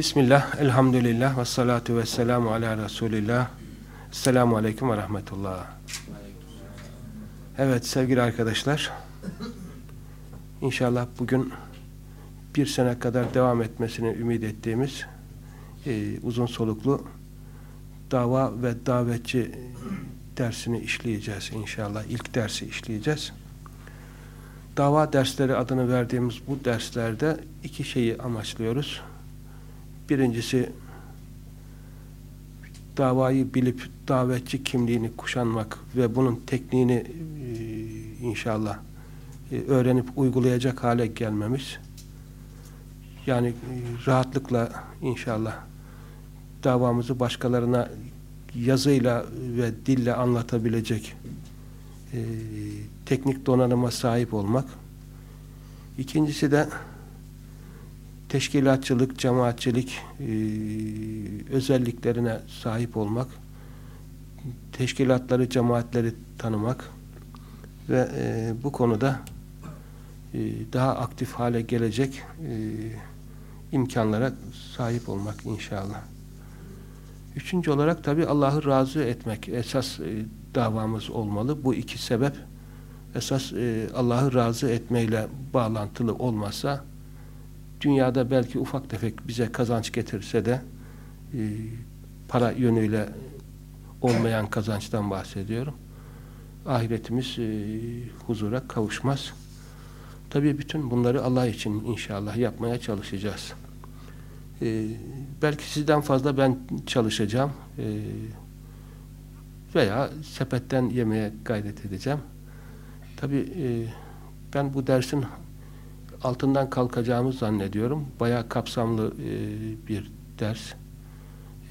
Bismillah, elhamdülillah ve salatu ve selamu ala Resulillah. Selamu aleyküm ve rahmetullah. Evet sevgili arkadaşlar, inşallah bugün bir sene kadar devam etmesini ümit ettiğimiz e, uzun soluklu dava ve davetçi dersini işleyeceğiz inşallah. İlk dersi işleyeceğiz. Dava dersleri adını verdiğimiz bu derslerde iki şeyi amaçlıyoruz. Birincisi davayı bilip davetçi kimliğini kuşanmak ve bunun tekniğini e, inşallah e, öğrenip uygulayacak hale gelmemiz. Yani e, rahatlıkla inşallah davamızı başkalarına yazıyla ve dille anlatabilecek e, teknik donanıma sahip olmak. İkincisi de teşkilatçılık, cemaatçilik e, özelliklerine sahip olmak, teşkilatları, cemaatleri tanımak ve e, bu konuda e, daha aktif hale gelecek imkanlara sahip olmak inşallah. Üçüncü olarak tabi Allah'ı razı etmek esas davamız olmalı. Bu iki sebep esas Allah'ı razı etmeyle bağlantılı olmazsa dünyada belki ufak tefek bize kazanç getirse de e, para yönüyle olmayan kazançtan bahsediyorum. Ahiretimiz e, huzura kavuşmaz. Tabii bütün bunları Allah için inşallah yapmaya çalışacağız. E, belki sizden fazla ben çalışacağım. E, veya sepetten yemeye gayret edeceğim. Tabii e, ben bu dersin altından kalkacağımı zannediyorum. Bayağı kapsamlı e, bir ders.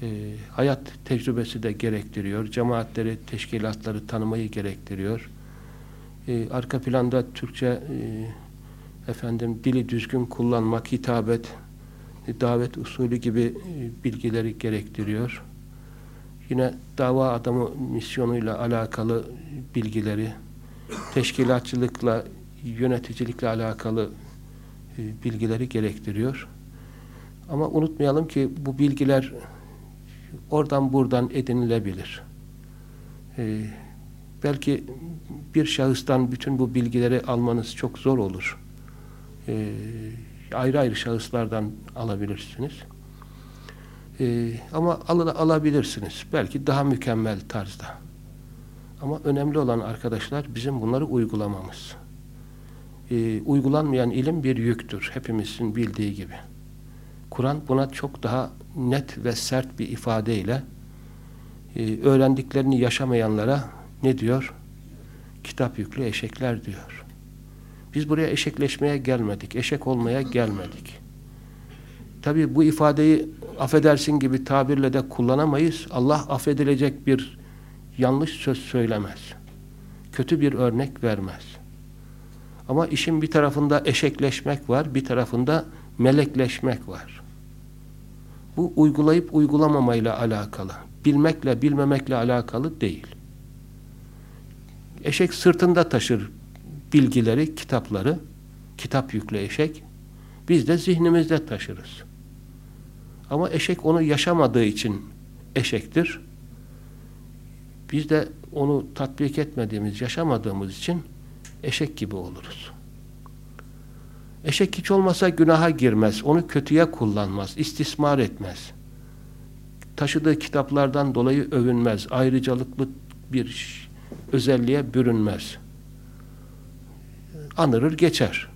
E, hayat tecrübesi de gerektiriyor. Cemaatleri, teşkilatları tanımayı gerektiriyor. E, arka planda Türkçe e, efendim dili düzgün kullanmak, hitabet, e, davet usulü gibi e, bilgileri gerektiriyor. Yine dava adamı misyonuyla alakalı bilgileri, teşkilatçılıkla, yöneticilikle alakalı bilgileri gerektiriyor. Ama unutmayalım ki bu bilgiler oradan buradan edinilebilir. Ee, belki bir şahıstan bütün bu bilgileri almanız çok zor olur. Ee, ayrı ayrı şahıslardan alabilirsiniz. Ee, ama al alabilirsiniz. Belki daha mükemmel tarzda. Ama önemli olan arkadaşlar bizim bunları uygulamamız e, uygulanmayan ilim bir yüktür. Hepimizin bildiği gibi. Kur'an buna çok daha net ve sert bir ifadeyle e, öğrendiklerini yaşamayanlara ne diyor? Kitap yüklü eşekler diyor. Biz buraya eşekleşmeye gelmedik. Eşek olmaya gelmedik. Tabi bu ifadeyi affedersin gibi tabirle de kullanamayız. Allah affedilecek bir yanlış söz söylemez. Kötü bir örnek vermez. Ama işin bir tarafında eşekleşmek var, bir tarafında melekleşmek var. Bu uygulayıp uygulamamayla alakalı. Bilmekle bilmemekle alakalı değil. Eşek sırtında taşır bilgileri, kitapları. Kitap yüklü eşek. Biz de zihnimizde taşırız. Ama eşek onu yaşamadığı için eşektir. Biz de onu tatbik etmediğimiz, yaşamadığımız için eşek gibi oluruz. Eşek hiç olmasa günaha girmez, onu kötüye kullanmaz, istismar etmez. Taşıdığı kitaplardan dolayı övünmez, ayrıcalıklı bir özelliğe bürünmez. Anırır geçer.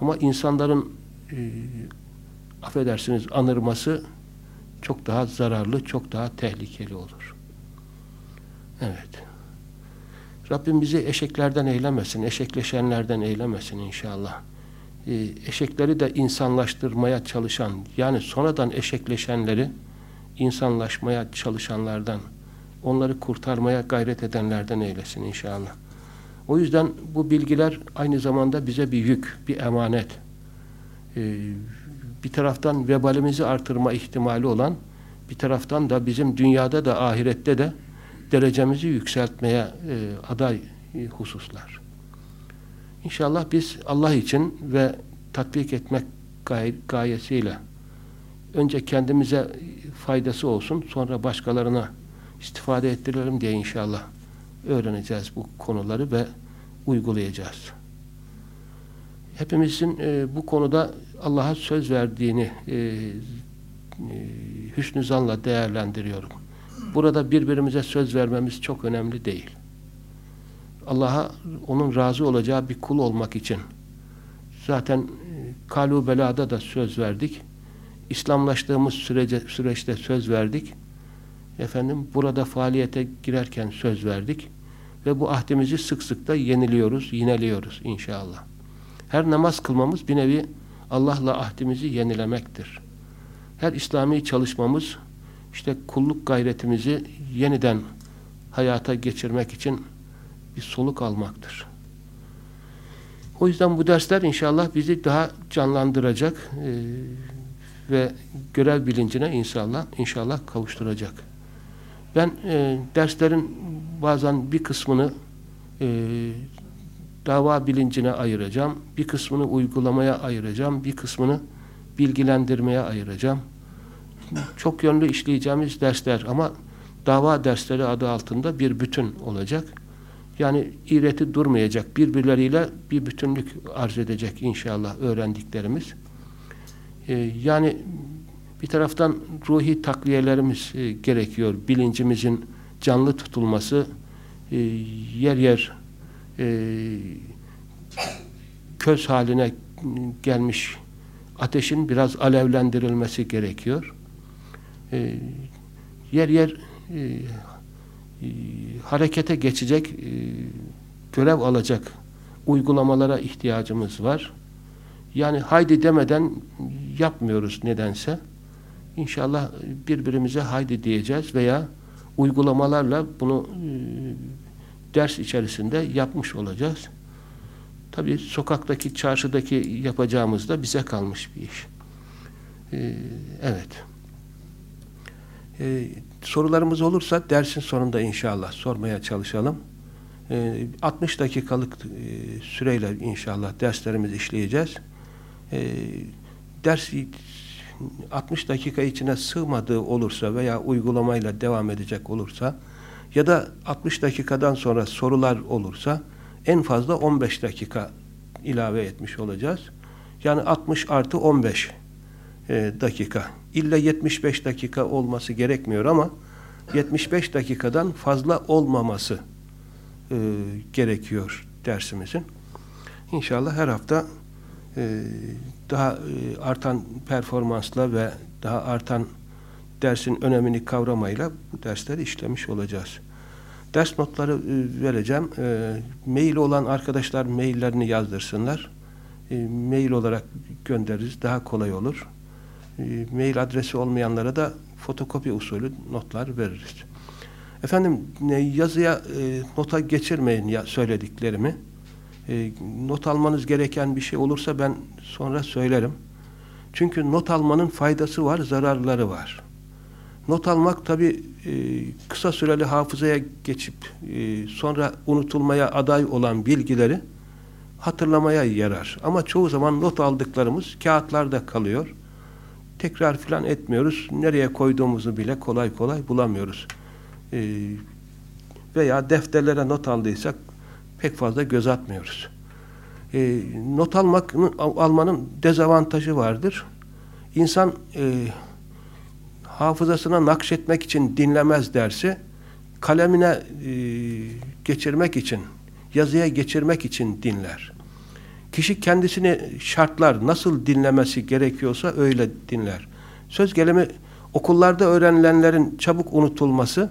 Ama insanların e, affedersiniz anırması çok daha zararlı, çok daha tehlikeli olur. Evet. Rabbim bizi eşeklerden eylemesin, eşekleşenlerden eylemesin inşallah. Ee, eşekleri de insanlaştırmaya çalışan, yani sonradan eşekleşenleri insanlaşmaya çalışanlardan, onları kurtarmaya gayret edenlerden eylesin inşallah. O yüzden bu bilgiler aynı zamanda bize bir yük, bir emanet. Ee, bir taraftan vebalimizi artırma ihtimali olan, bir taraftan da bizim dünyada da ahirette de derecemizi yükseltmeye e, aday e, hususlar. İnşallah biz Allah için ve tatbik etmek gay gayesiyle önce kendimize faydası olsun, sonra başkalarına istifade ettirelim diye inşallah öğreneceğiz bu konuları ve uygulayacağız. Hepimizin e, bu konuda Allah'a söz verdiğini e, e, hüsnü zanla değerlendiriyorum. Burada birbirimize söz vermemiz çok önemli değil. Allah'a onun razı olacağı bir kul olmak için zaten e, kalu belada da söz verdik. İslamlaştığımız sürece, süreçte söz verdik. Efendim burada faaliyete girerken söz verdik. Ve bu ahdimizi sık sık da yeniliyoruz, yineliyoruz inşallah. Her namaz kılmamız bir nevi Allah'la ahdimizi yenilemektir. Her İslami çalışmamız işte kulluk gayretimizi yeniden hayata geçirmek için bir soluk almaktır. O yüzden bu dersler inşallah bizi daha canlandıracak e, ve görev bilincine inşallah inşallah kavuşturacak. Ben e, derslerin bazen bir kısmını e, dava bilincine ayıracağım, bir kısmını uygulamaya ayıracağım, bir kısmını bilgilendirmeye ayıracağım. Çok yönlü işleyeceğimiz dersler ama dava dersleri adı altında bir bütün olacak. Yani iğreti durmayacak, birbirleriyle bir bütünlük arz edecek inşallah öğrendiklerimiz. Ee, yani bir taraftan ruhi takviyelerimiz e, gerekiyor. Bilincimizin canlı tutulması, e, yer yer e, köz haline gelmiş ateşin biraz alevlendirilmesi gerekiyor. E, yer yer e, e, harekete geçecek, görev alacak uygulamalara ihtiyacımız var. Yani haydi demeden yapmıyoruz nedense. İnşallah birbirimize haydi diyeceğiz veya uygulamalarla bunu ders içerisinde yapmış olacağız. Tabii sokaktaki, çarşıdaki yapacağımız da bize kalmış bir iş. E, evet. E, sorularımız olursa dersin sonunda inşallah sormaya çalışalım. 60 dakikalık süreyle inşallah derslerimizi işleyeceğiz. Ders 60 dakika içine sığmadığı olursa veya uygulamayla devam edecek olursa ya da 60 dakikadan sonra sorular olursa en fazla 15 dakika ilave etmiş olacağız. Yani 60 artı 15 e, dakika. İlla 75 dakika olması gerekmiyor ama 75 dakikadan fazla olmaması e, gerekiyor dersimizin. İnşallah her hafta e, daha e, artan performansla ve daha artan dersin önemini kavramayla bu dersleri işlemiş olacağız. Ders notları e, vereceğim. E, mail olan arkadaşlar maillerini yazdırsınlar. Mail olarak göndeririz. Daha kolay olur. Mail adresi olmayanlara da fotokopi usulü notlar veririz. Efendim yazıya nota geçirmeyin ya söylediklerimi e, not almanız gereken bir şey olursa ben sonra söylerim. Çünkü not almanın faydası var, zararları var. Not almak tabi e, kısa süreli hafızaya geçip e, sonra unutulmaya aday olan bilgileri hatırlamaya yarar. Ama çoğu zaman not aldıklarımız kağıtlarda kalıyor. Tekrar filan etmiyoruz. Nereye koyduğumuzu bile kolay kolay bulamıyoruz. E, veya defterlere not aldıysak pek fazla göz atmıyoruz. E, not almak, almanın dezavantajı vardır. İnsan e, hafızasına nakşetmek için dinlemez dersi, kalemine e, geçirmek için, yazıya geçirmek için dinler. Kişi kendisini şartlar, nasıl dinlemesi gerekiyorsa öyle dinler. Söz gelimi okullarda öğrenilenlerin çabuk unutulması,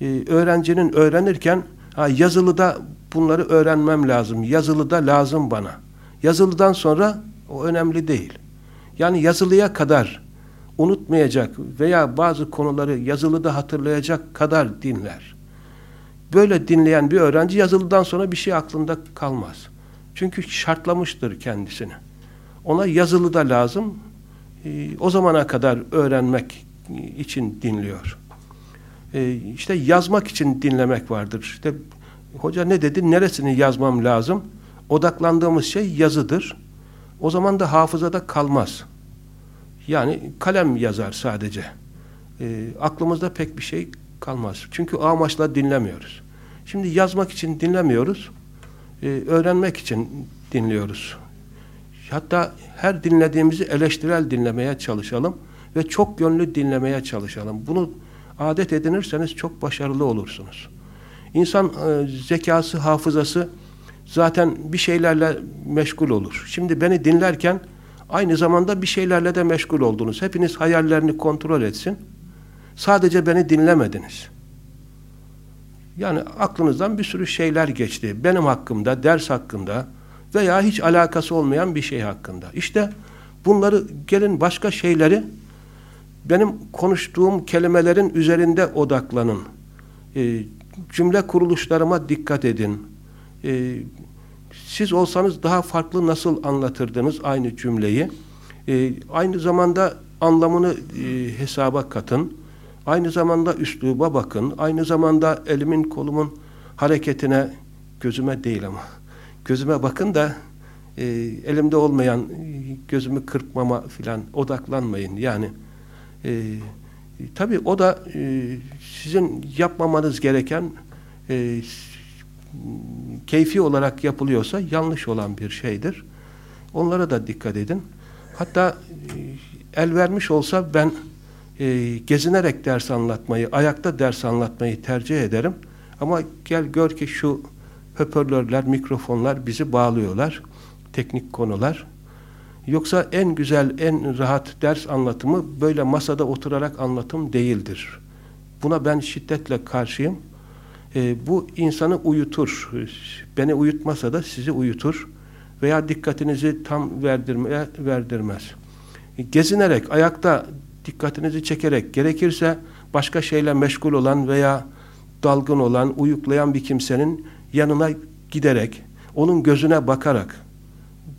e, öğrencinin öğrenirken yazılıda bunları öğrenmem lazım. Yazılı da lazım bana. Yazılıdan sonra o önemli değil. Yani yazılıya kadar unutmayacak veya bazı konuları yazılıda hatırlayacak kadar dinler. Böyle dinleyen bir öğrenci yazılıdan sonra bir şey aklında kalmaz. Çünkü şartlamıştır kendisini. Ona yazılı da lazım. E, o zamana kadar öğrenmek için dinliyor. E, işte yazmak için dinlemek vardır. İşte Hoca ne dedi? Neresini yazmam lazım? Odaklandığımız şey yazıdır. O zaman da hafızada kalmaz. Yani kalem yazar sadece. E, aklımızda pek bir şey kalmaz. Çünkü amaçla dinlemiyoruz. Şimdi yazmak için dinlemiyoruz. E, öğrenmek için dinliyoruz. Hatta her dinlediğimizi eleştirel dinlemeye çalışalım ve çok yönlü dinlemeye çalışalım. Bunu adet edinirseniz çok başarılı olursunuz. İnsan e, zekası, hafızası zaten bir şeylerle meşgul olur. Şimdi beni dinlerken aynı zamanda bir şeylerle de meşgul oldunuz. Hepiniz hayallerini kontrol etsin. Sadece beni dinlemediniz. Yani aklınızdan bir sürü şeyler geçti. Benim hakkımda, ders hakkında veya hiç alakası olmayan bir şey hakkında. İşte bunları gelin başka şeyleri benim konuştuğum kelimelerin üzerinde odaklanın. E, cümle kuruluşlarıma dikkat edin. E, siz olsanız daha farklı nasıl anlatırdınız aynı cümleyi? E, aynı zamanda anlamını e, hesaba katın. Aynı zamanda üsluba bakın. Aynı zamanda elimin kolumun hareketine gözüme değil ama gözüme bakın da e, elimde olmayan gözümü kırpmama filan odaklanmayın. Yani e, tabii o da e, sizin yapmamanız gereken e, keyfi olarak yapılıyorsa yanlış olan bir şeydir. Onlara da dikkat edin. Hatta e, el vermiş olsa ben e, gezinerek ders anlatmayı, ayakta ders anlatmayı tercih ederim. Ama gel gör ki şu hoparlörler, mikrofonlar bizi bağlıyorlar. Teknik konular. Yoksa en güzel, en rahat ders anlatımı böyle masada oturarak anlatım değildir. Buna ben şiddetle karşıyım. E, bu insanı uyutur. Beni uyutmasa da sizi uyutur. Veya dikkatinizi tam verdirmeye verdirmez. Gezinerek, ayakta dikkatinizi çekerek, gerekirse başka şeyle meşgul olan veya dalgın olan, uyuklayan bir kimsenin yanına giderek, onun gözüne bakarak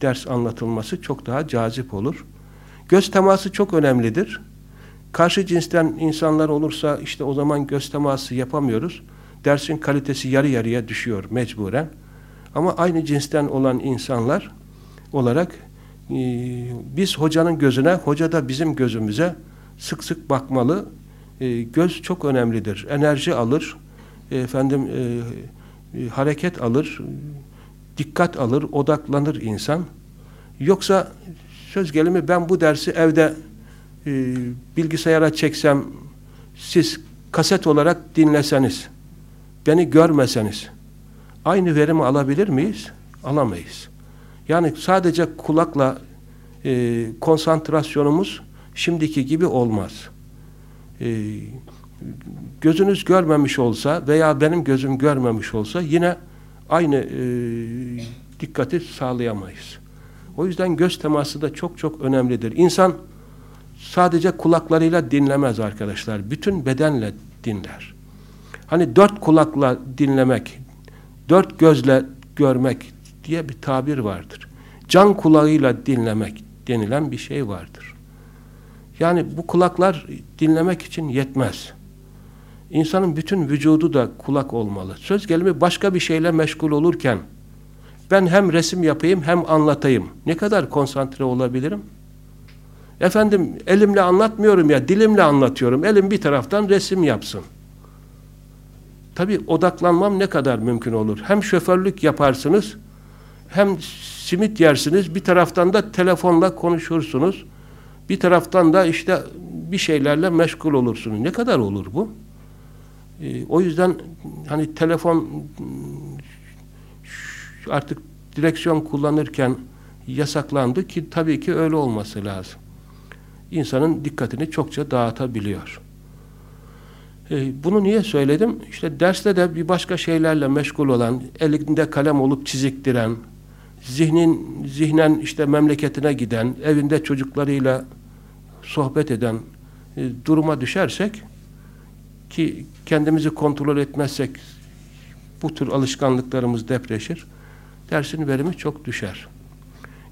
ders anlatılması çok daha cazip olur. Göz teması çok önemlidir. Karşı cinsten insanlar olursa işte o zaman göz teması yapamıyoruz. Dersin kalitesi yarı yarıya düşüyor mecburen. Ama aynı cinsten olan insanlar olarak biz hocanın gözüne, hoca da bizim gözümüze sık sık bakmalı. E, göz çok önemlidir. Enerji alır, e, efendim e, e, hareket alır, dikkat alır, odaklanır insan. Yoksa söz gelimi ben bu dersi evde e, bilgisayara çeksem, siz kaset olarak dinleseniz, beni görmeseniz, aynı verimi alabilir miyiz? Alamayız. Yani sadece kulakla e, konsantrasyonumuz şimdiki gibi olmaz. E, gözünüz görmemiş olsa veya benim gözüm görmemiş olsa yine aynı e, dikkati sağlayamayız. O yüzden göz teması da çok çok önemlidir. İnsan sadece kulaklarıyla dinlemez arkadaşlar. Bütün bedenle dinler. Hani dört kulakla dinlemek, dört gözle görmek diye bir tabir vardır. Can kulağıyla dinlemek denilen bir şey vardır. Yani bu kulaklar dinlemek için yetmez. İnsanın bütün vücudu da kulak olmalı. Söz gelimi başka bir şeyle meşgul olurken ben hem resim yapayım hem anlatayım. Ne kadar konsantre olabilirim? Efendim elimle anlatmıyorum ya dilimle anlatıyorum. Elim bir taraftan resim yapsın. Tabi odaklanmam ne kadar mümkün olur. Hem şoförlük yaparsınız hem simit yersiniz. Bir taraftan da telefonla konuşursunuz. Bir taraftan da işte bir şeylerle meşgul olursunuz. Ne kadar olur bu? Ee, o yüzden hani telefon artık direksiyon kullanırken yasaklandı ki tabii ki öyle olması lazım. İnsanın dikkatini çokça dağıtabiliyor. Ee, bunu niye söyledim? İşte derste de bir başka şeylerle meşgul olan, elinde kalem olup çiziktiren, zihnin zihnen işte memleketine giden, evinde çocuklarıyla sohbet eden e, duruma düşersek ki kendimizi kontrol etmezsek bu tür alışkanlıklarımız depreşir. Dersin verimi çok düşer.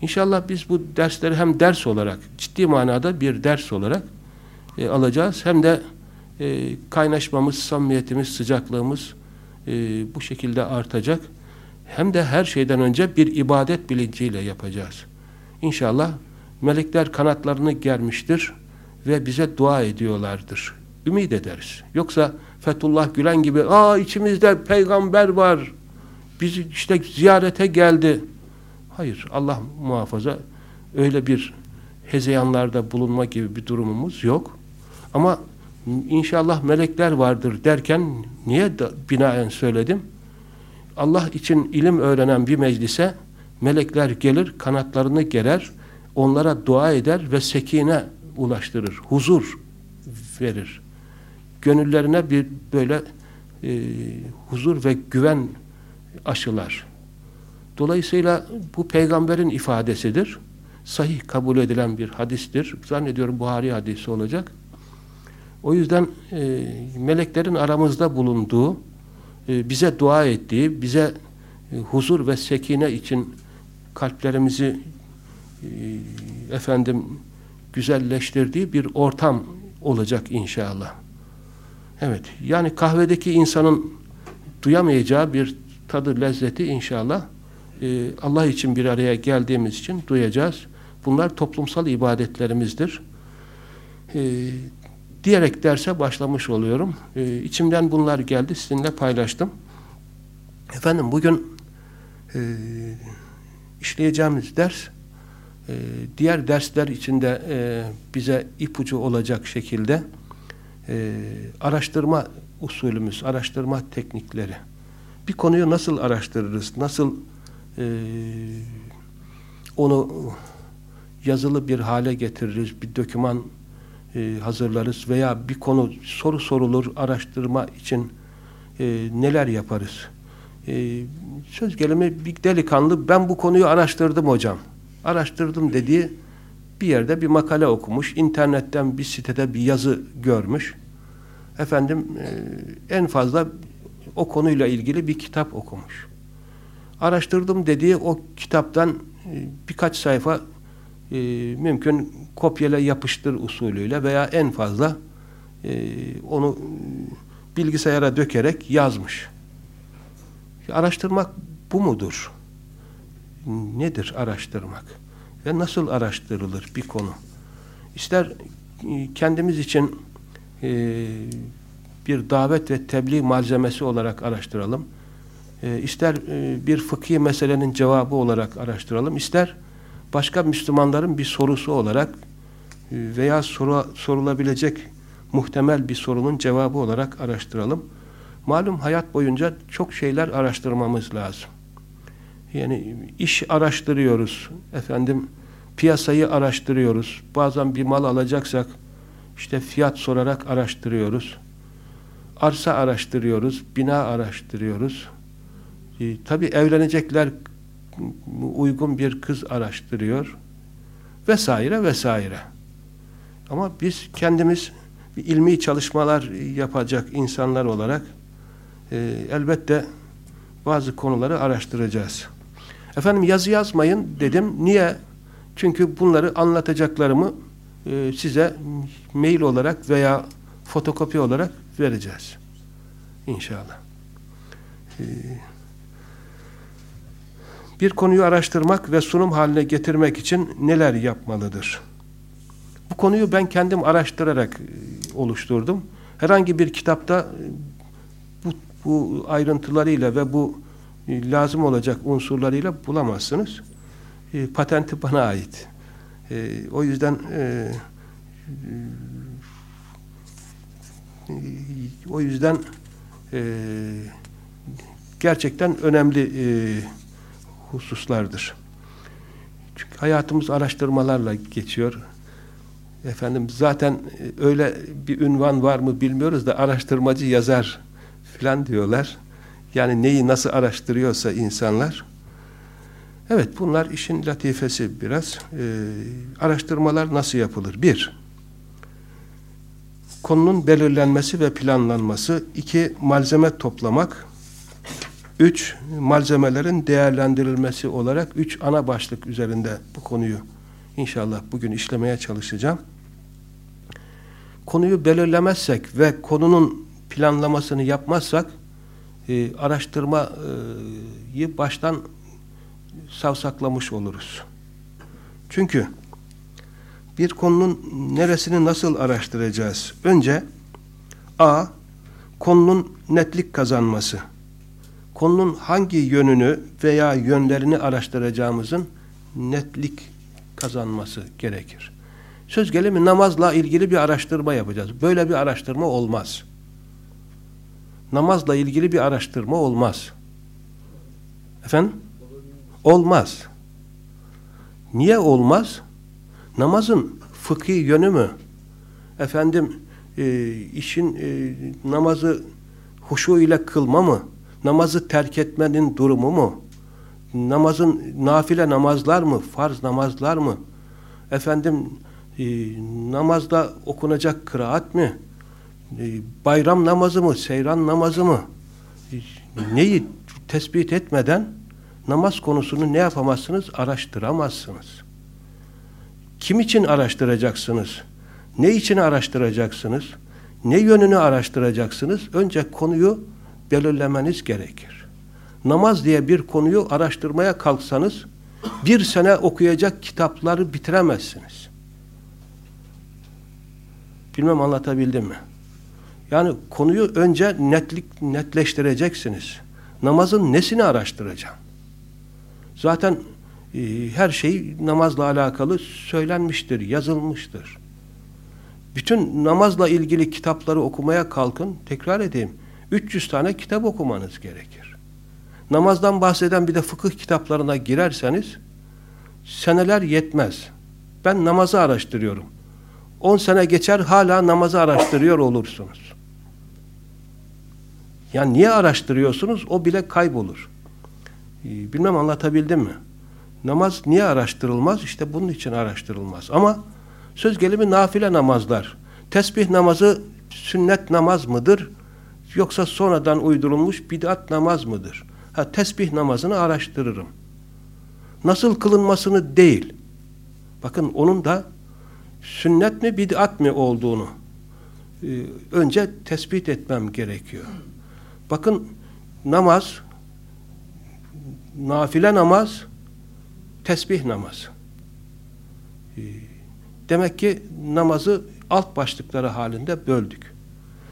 İnşallah biz bu dersleri hem ders olarak, ciddi manada bir ders olarak e, alacağız. Hem de e, kaynaşmamız, samimiyetimiz, sıcaklığımız e, bu şekilde artacak. Hem de her şeyden önce bir ibadet bilinciyle yapacağız. İnşallah melekler kanatlarını germiştir ve bize dua ediyorlardır. Ümit ederiz. Yoksa Fethullah Gülen gibi aa içimizde peygamber var bizi işte ziyarete geldi. Hayır Allah muhafaza öyle bir hezeyanlarda bulunma gibi bir durumumuz yok. Ama inşallah melekler vardır derken niye da, binaen söyledim? Allah için ilim öğrenen bir meclise melekler gelir, kanatlarını gerer, onlara dua eder ve sekine ulaştırır, huzur verir. Gönüllerine bir böyle e, huzur ve güven aşılar. Dolayısıyla bu peygamberin ifadesidir. Sahih kabul edilen bir hadistir. Zannediyorum Buhari hadisi olacak. O yüzden e, meleklerin aramızda bulunduğu, e, bize dua ettiği, bize e, huzur ve sekine için kalplerimizi efendim güzelleştirdiği bir ortam olacak inşallah. Evet, yani kahvedeki insanın duyamayacağı bir tadı, lezzeti inşallah e, Allah için bir araya geldiğimiz için duyacağız. Bunlar toplumsal ibadetlerimizdir. E, diyerek derse başlamış oluyorum. E, içimden bunlar geldi, sizinle paylaştım. Efendim bugün e, işleyeceğimiz ders e, diğer dersler içinde e, bize ipucu olacak şekilde e, araştırma usulümüz, araştırma teknikleri. Bir konuyu nasıl araştırırız, nasıl e, onu yazılı bir hale getiririz, bir doküman e, hazırlarız veya bir konu soru sorulur, araştırma için e, neler yaparız? E, söz gelimi bir delikanlı ben bu konuyu araştırdım hocam. Araştırdım dediği bir yerde bir makale okumuş, internetten bir sitede bir yazı görmüş. Efendim e, en fazla o konuyla ilgili bir kitap okumuş. Araştırdım dediği o kitaptan e, birkaç sayfa e, mümkün kopyala yapıştır usulüyle veya en fazla onu bilgisayara dökerek yazmış. Araştırmak bu mudur? Nedir araştırmak? Ve nasıl araştırılır bir konu? İster kendimiz için bir davet ve tebliğ malzemesi olarak araştıralım. E, ister e, bir fıkhi meselenin cevabı olarak araştıralım, ister başka Müslümanların bir sorusu olarak e, veya soru, sorulabilecek muhtemel bir sorunun cevabı olarak araştıralım. Malum hayat boyunca çok şeyler araştırmamız lazım. Yani iş araştırıyoruz, efendim piyasayı araştırıyoruz. Bazen bir mal alacaksak işte fiyat sorarak araştırıyoruz. Arsa araştırıyoruz, bina araştırıyoruz. E, Tabi evlenecekler uygun bir kız araştırıyor. Vesaire vesaire. Ama biz kendimiz ilmi çalışmalar yapacak insanlar olarak e, elbette bazı konuları araştıracağız. Efendim yazı yazmayın dedim. Niye? Çünkü bunları anlatacaklarımı e, size mail olarak veya fotokopi olarak vereceğiz. İnşallah. Ee, bir konuyu araştırmak ve sunum haline getirmek için neler yapmalıdır? Bu konuyu ben kendim araştırarak e, oluşturdum. Herhangi bir kitapta e, bu, bu ayrıntılarıyla ve bu e, lazım olacak unsurlarıyla bulamazsınız. patenti bana ait. o yüzden o yüzden gerçekten önemli hususlardır. Çünkü hayatımız araştırmalarla geçiyor. Efendim zaten e, öyle bir ünvan var mı bilmiyoruz da araştırmacı yazar filan diyorlar. Yani neyi nasıl araştırıyorsa insanlar. Evet bunlar işin latifesi biraz. Ee, araştırmalar nasıl yapılır? Bir, konunun belirlenmesi ve planlanması. iki malzeme toplamak. Üç, malzemelerin değerlendirilmesi olarak üç ana başlık üzerinde bu konuyu inşallah bugün işlemeye çalışacağım. Konuyu belirlemezsek ve konunun planlamasını yapmazsak e, araştırmayı baştan savsaklamış oluruz. Çünkü bir konunun neresini nasıl araştıracağız? Önce A. Konunun netlik kazanması. Konunun hangi yönünü veya yönlerini araştıracağımızın netlik kazanması gerekir. Söz gelimi namazla ilgili bir araştırma yapacağız. Böyle bir araştırma olmaz. Namazla ilgili bir araştırma olmaz. Efendim? Olmaz. Niye olmaz? Namazın fıkhi yönü mü? Efendim e, işin e, namazı huşu ile kılma mı? Namazı terk etmenin durumu mu? Namazın nafile namazlar mı? Farz namazlar mı? Efendim e, namazda okunacak kıraat mi? E, bayram namazı mı? Seyran namazı mı? E, neyi tespit etmeden namaz konusunu ne yapamazsınız? Araştıramazsınız. Kim için araştıracaksınız? Ne için araştıracaksınız? Ne yönünü araştıracaksınız? Önce konuyu belirlemeniz gerekir. Namaz diye bir konuyu araştırmaya kalksanız bir sene okuyacak kitapları bitiremezsiniz. Bilmem anlatabildim mi? Yani konuyu önce netlik netleştireceksiniz. Namazın nesini araştıracağım? Zaten e, her şey namazla alakalı söylenmiştir, yazılmıştır. Bütün namazla ilgili kitapları okumaya kalkın, tekrar edeyim, 300 tane kitap okumanız gerekir. Namazdan bahseden bir de fıkıh kitaplarına girerseniz, seneler yetmez. Ben namazı araştırıyorum. 10 sene geçer hala namazı araştırıyor olursunuz. Yani niye araştırıyorsunuz? O bile kaybolur. Ee, bilmem anlatabildim mi? Namaz niye araştırılmaz? İşte bunun için araştırılmaz. Ama söz gelimi nafile namazlar. Tesbih namazı sünnet namaz mıdır? Yoksa sonradan uydurulmuş bid'at namaz mıdır? Ha, tesbih namazını araştırırım. Nasıl kılınmasını değil. Bakın onun da sünnet mi bid'at mi olduğunu e, önce tespit etmem gerekiyor. Bakın namaz nafile namaz tesbih namaz. E, demek ki namazı alt başlıkları halinde böldük.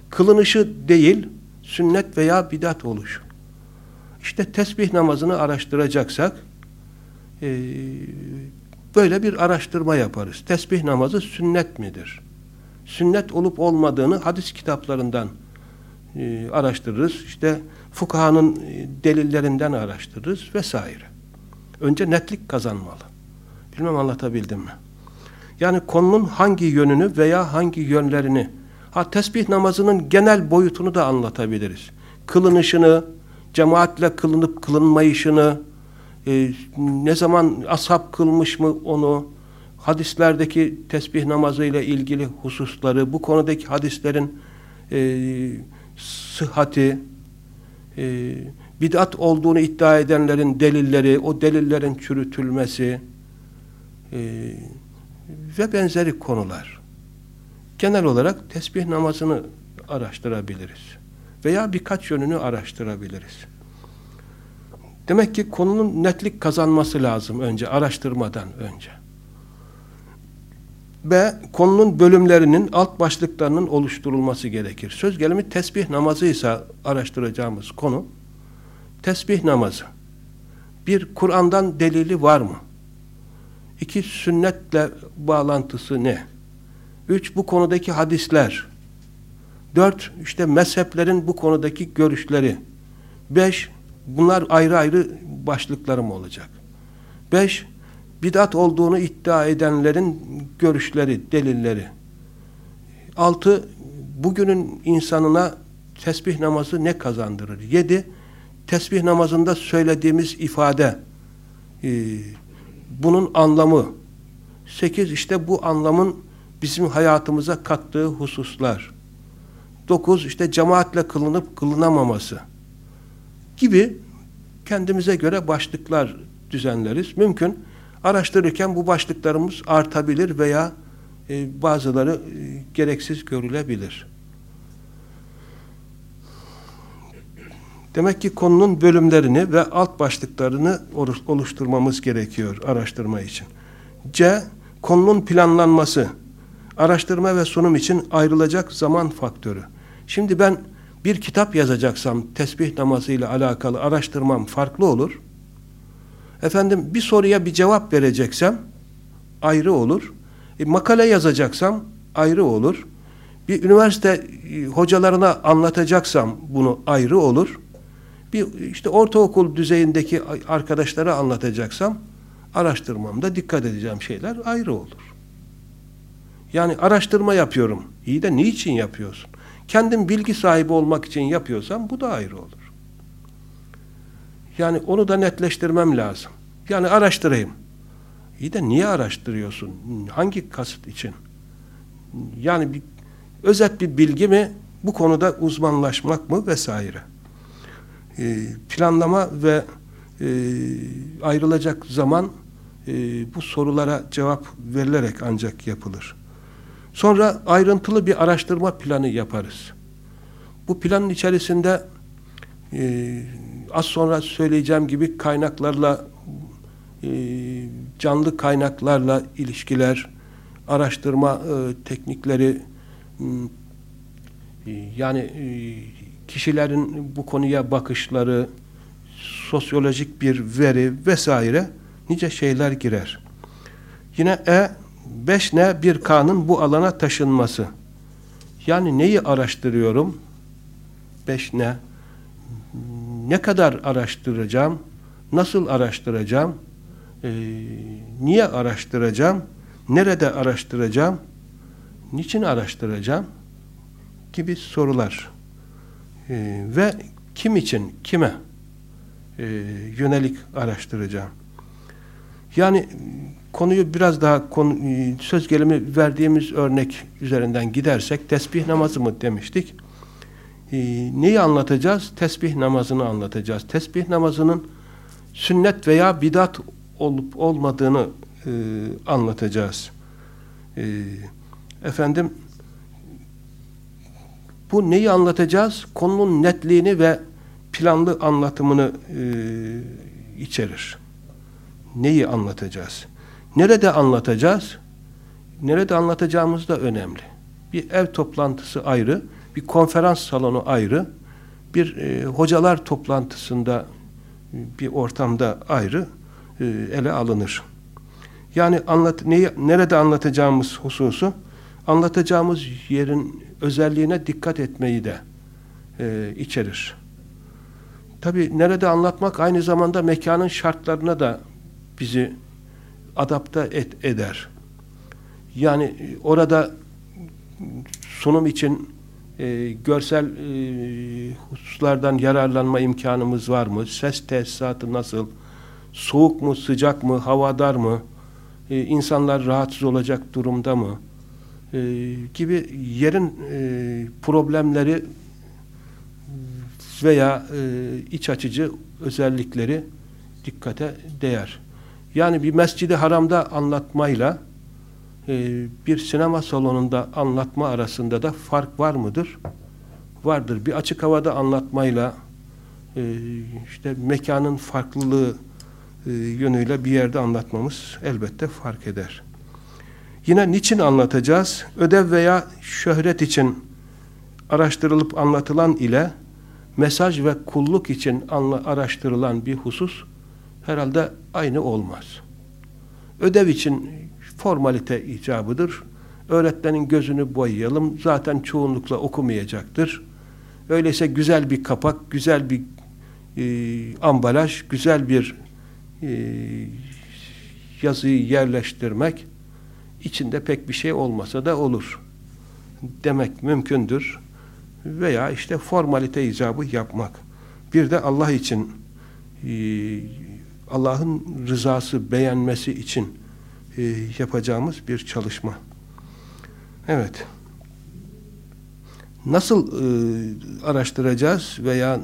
Kılınışı değil, sünnet veya bidat oluşu. İşte tesbih namazını araştıracaksak e, böyle bir araştırma yaparız. Tesbih namazı sünnet midir? Sünnet olup olmadığını hadis kitaplarından e, araştırırız. İşte fukahanın e, delillerinden araştırırız vesaire. Önce netlik kazanmalı. Bilmem anlatabildim mi? Yani konunun hangi yönünü veya hangi yönlerini ha tesbih namazının genel boyutunu da anlatabiliriz. Kılınışını, cemaatle kılınıp kılınmayışını, e, ne zaman ashab kılmış mı onu, hadislerdeki tesbih namazı ile ilgili hususları, bu konudaki hadislerin e, sıhhati, e, bid'at olduğunu iddia edenlerin delilleri, o delillerin çürütülmesi e, ve benzeri konular. Genel olarak tesbih namazını araştırabiliriz. Veya birkaç yönünü araştırabiliriz. Demek ki konunun netlik kazanması lazım önce, araştırmadan önce. B. Konunun bölümlerinin, alt başlıklarının oluşturulması gerekir. Söz gelimi tesbih namazıysa araştıracağımız konu, tesbih namazı. Bir, Kur'an'dan delili var mı? İki, sünnetle bağlantısı ne? Üç, bu konudaki hadisler. Dört, işte mezheplerin bu konudaki görüşleri. Beş, bunlar ayrı ayrı başlıklarım olacak. Beş, bidat olduğunu iddia edenlerin görüşleri, delilleri. Altı, bugünün insanına tesbih namazı ne kazandırır? Yedi, tesbih namazında söylediğimiz ifade, e, bunun anlamı. Sekiz, işte bu anlamın bizim hayatımıza kattığı hususlar. Dokuz, işte cemaatle kılınıp kılınamaması gibi kendimize göre başlıklar düzenleriz. Mümkün araştırırken bu başlıklarımız artabilir veya e, bazıları e, gereksiz görülebilir. Demek ki konunun bölümlerini ve alt başlıklarını oluşturmamız gerekiyor araştırma için. C. konunun planlanması, araştırma ve sunum için ayrılacak zaman faktörü. Şimdi ben bir kitap yazacaksam tesbih namazı ile alakalı araştırmam farklı olur. Efendim bir soruya bir cevap vereceksem ayrı olur. E, makale yazacaksam ayrı olur. Bir üniversite e, hocalarına anlatacaksam bunu ayrı olur. Bir işte ortaokul düzeyindeki arkadaşlara anlatacaksam araştırmamda dikkat edeceğim şeyler ayrı olur. Yani araştırma yapıyorum. İyi de niçin yapıyorsun? Kendim bilgi sahibi olmak için yapıyorsam bu da ayrı olur. Yani onu da netleştirmem lazım. Yani araştırayım. İyi de niye araştırıyorsun? Hangi kasıt için? Yani bir, özet bir bilgi mi? Bu konuda uzmanlaşmak mı? Vesaire. Ee, planlama ve e, ayrılacak zaman e, bu sorulara cevap verilerek ancak yapılır. Sonra ayrıntılı bir araştırma planı yaparız. Bu planın içerisinde e, az sonra söyleyeceğim gibi kaynaklarla e, canlı kaynaklarla ilişkiler, araştırma e, teknikleri e, yani e, kişilerin bu konuya bakışları, sosyolojik bir veri vesaire nice şeyler girer. Yine E 5N bir K'nın bu alana taşınması. Yani neyi araştırıyorum? 5N ne kadar araştıracağım? Nasıl araştıracağım? Ee, niye araştıracağım? Nerede araştıracağım? Niçin araştıracağım? Gibi sorular. Ee, ve kim için, kime e, yönelik araştıracağım? Yani konuyu biraz daha konu, e, söz gelimi verdiğimiz örnek üzerinden gidersek tesbih namazı mı demiştik? E, neyi anlatacağız? Tesbih namazını anlatacağız. Tesbih namazının sünnet veya bidat olup olmadığını e, anlatacağız. E, efendim bu neyi anlatacağız? Konunun netliğini ve planlı anlatımını e, içerir. Neyi anlatacağız? Nerede anlatacağız? Nerede anlatacağımız da önemli. Bir ev toplantısı ayrı, bir konferans salonu ayrı, bir e, hocalar toplantısında bir ortamda ayrı e, ele alınır. Yani anlat, neyi, nerede anlatacağımız hususu, anlatacağımız yerin özelliğine dikkat etmeyi de e, içerir. Tabi nerede anlatmak aynı zamanda mekanın şartlarına da bizi adapte et, eder. Yani orada sunum için e, görsel e, hususlardan yararlanma imkanımız var mı? Ses tesisatı nasıl? Soğuk mu, sıcak mı, havadar mı? E, insanlar rahatsız olacak durumda mı? E, gibi yerin e, problemleri veya e, iç açıcı özellikleri dikkate değer. Yani bir mescidi haramda anlatmayla bir sinema salonunda anlatma arasında da fark var mıdır? Vardır. Bir açık havada anlatmayla e, işte mekanın farklılığı e, yönüyle bir yerde anlatmamız elbette fark eder. Yine niçin anlatacağız? Ödev veya şöhret için araştırılıp anlatılan ile mesaj ve kulluk için araştırılan bir husus herhalde aynı olmaz. Ödev için formalite icabıdır. Öğretmenin gözünü boyayalım. Zaten çoğunlukla okumayacaktır. Öyleyse güzel bir kapak, güzel bir e, ambalaj, güzel bir e, yazıyı yerleştirmek içinde pek bir şey olmasa da olur. Demek mümkündür. Veya işte formalite icabı yapmak. Bir de Allah için e, Allah'ın rızası beğenmesi için e, yapacağımız bir çalışma. Evet. Nasıl e, araştıracağız veya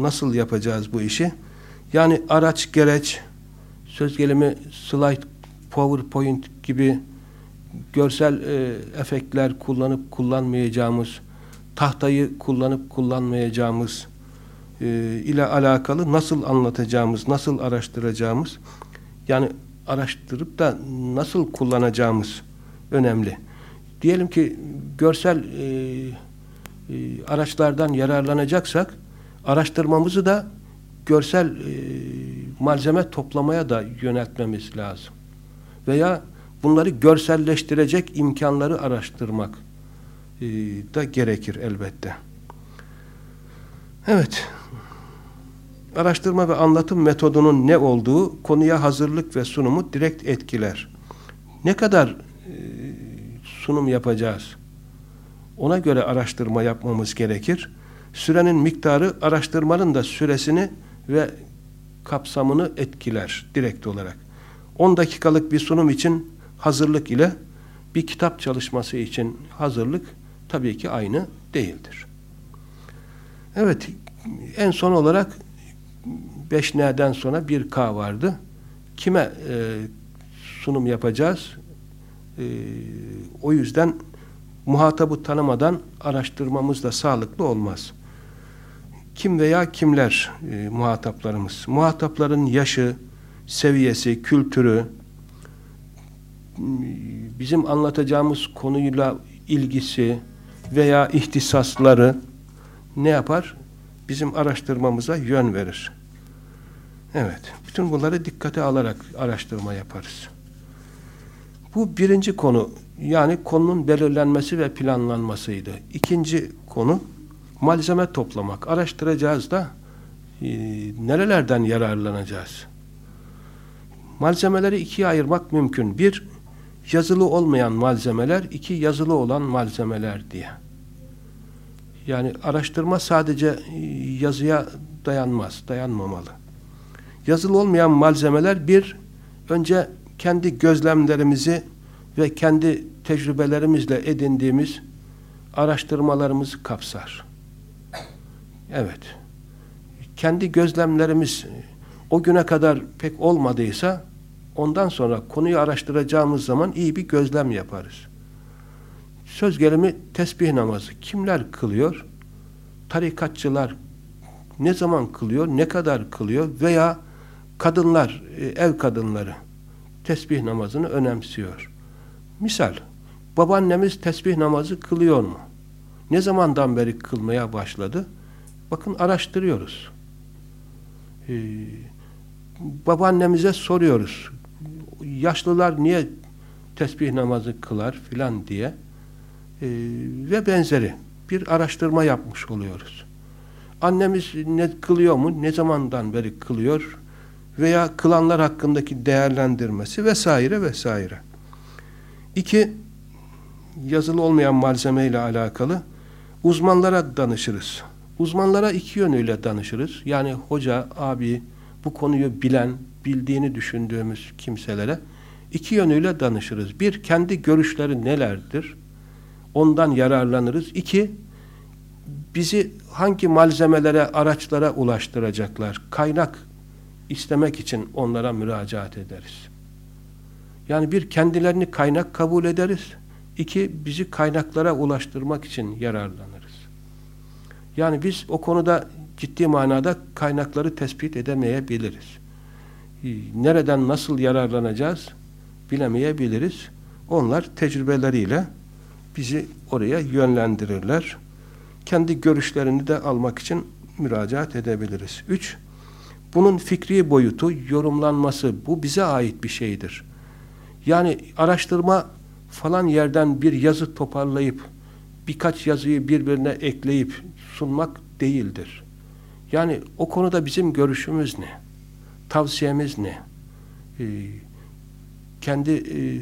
nasıl yapacağız bu işi? Yani araç, gereç, söz gelimi slide, powerpoint gibi görsel e, efektler kullanıp kullanmayacağımız, tahtayı kullanıp kullanmayacağımız e, ile alakalı nasıl anlatacağımız, nasıl araştıracağımız, yani araştırıp da nasıl kullanacağımız önemli. Diyelim ki görsel e, e, araçlardan yararlanacaksak araştırmamızı da görsel e, malzeme toplamaya da yöneltmemiz lazım. Veya bunları görselleştirecek imkanları araştırmak e, da gerekir elbette. Evet. Araştırma ve anlatım metodunun ne olduğu konuya hazırlık ve sunumu direkt etkiler. Ne kadar e, sunum yapacağız? Ona göre araştırma yapmamız gerekir. Sürenin miktarı araştırmanın da süresini ve kapsamını etkiler direkt olarak. 10 dakikalık bir sunum için hazırlık ile bir kitap çalışması için hazırlık tabii ki aynı değildir. Evet, en son olarak 5N'den sonra bir K vardı. Kime e, sunum yapacağız? E, o yüzden muhatabı tanımadan araştırmamız da sağlıklı olmaz. Kim veya kimler e, muhataplarımız? Muhatapların yaşı, seviyesi, kültürü, bizim anlatacağımız konuyla ilgisi veya ihtisasları ne yapar? Bizim araştırmamıza yön verir. Evet, bütün bunları dikkate alarak araştırma yaparız. Bu birinci konu, yani konunun belirlenmesi ve planlanmasıydı. İkinci konu, malzeme toplamak. Araştıracağız da e, nerelerden yararlanacağız? Malzemeleri ikiye ayırmak mümkün. Bir, yazılı olmayan malzemeler, iki yazılı olan malzemeler diye. Yani araştırma sadece e, yazıya dayanmaz, dayanmamalı. Yazılı olmayan malzemeler bir, önce kendi gözlemlerimizi ve kendi tecrübelerimizle edindiğimiz araştırmalarımızı kapsar. Evet. Kendi gözlemlerimiz o güne kadar pek olmadıysa ondan sonra konuyu araştıracağımız zaman iyi bir gözlem yaparız. Söz gelimi tesbih namazı. Kimler kılıyor? Tarikatçılar ne zaman kılıyor? Ne kadar kılıyor? Veya kadınlar, e, ev kadınları tesbih namazını önemsiyor. Misal, babaannemiz tesbih namazı kılıyor mu? Ne zamandan beri kılmaya başladı? Bakın araştırıyoruz. Ee, babaannemize soruyoruz. Yaşlılar niye tesbih namazı kılar filan diye ve benzeri bir araştırma yapmış oluyoruz. Annemiz ne kılıyor mu? Ne zamandan beri kılıyor? Veya kılanlar hakkındaki değerlendirmesi vesaire vesaire. İki, yazılı olmayan malzeme ile alakalı uzmanlara danışırız. Uzmanlara iki yönüyle danışırız. Yani hoca, abi, bu konuyu bilen, bildiğini düşündüğümüz kimselere iki yönüyle danışırız. Bir, kendi görüşleri nelerdir? Ondan yararlanırız. İki, bizi hangi malzemelere, araçlara ulaştıracaklar? Kaynak istemek için onlara müracaat ederiz. Yani bir, kendilerini kaynak kabul ederiz. İki, bizi kaynaklara ulaştırmak için yararlanırız. Yani biz o konuda ciddi manada kaynakları tespit edemeyebiliriz. Nereden nasıl yararlanacağız bilemeyebiliriz. Onlar tecrübeleriyle bizi oraya yönlendirirler. Kendi görüşlerini de almak için müracaat edebiliriz. Üç, bunun fikri boyutu, yorumlanması, bu bize ait bir şeydir. Yani araştırma falan yerden bir yazı toparlayıp, birkaç yazıyı birbirine ekleyip sunmak değildir. Yani o konuda bizim görüşümüz ne? Tavsiyemiz ne? Ee, kendi e,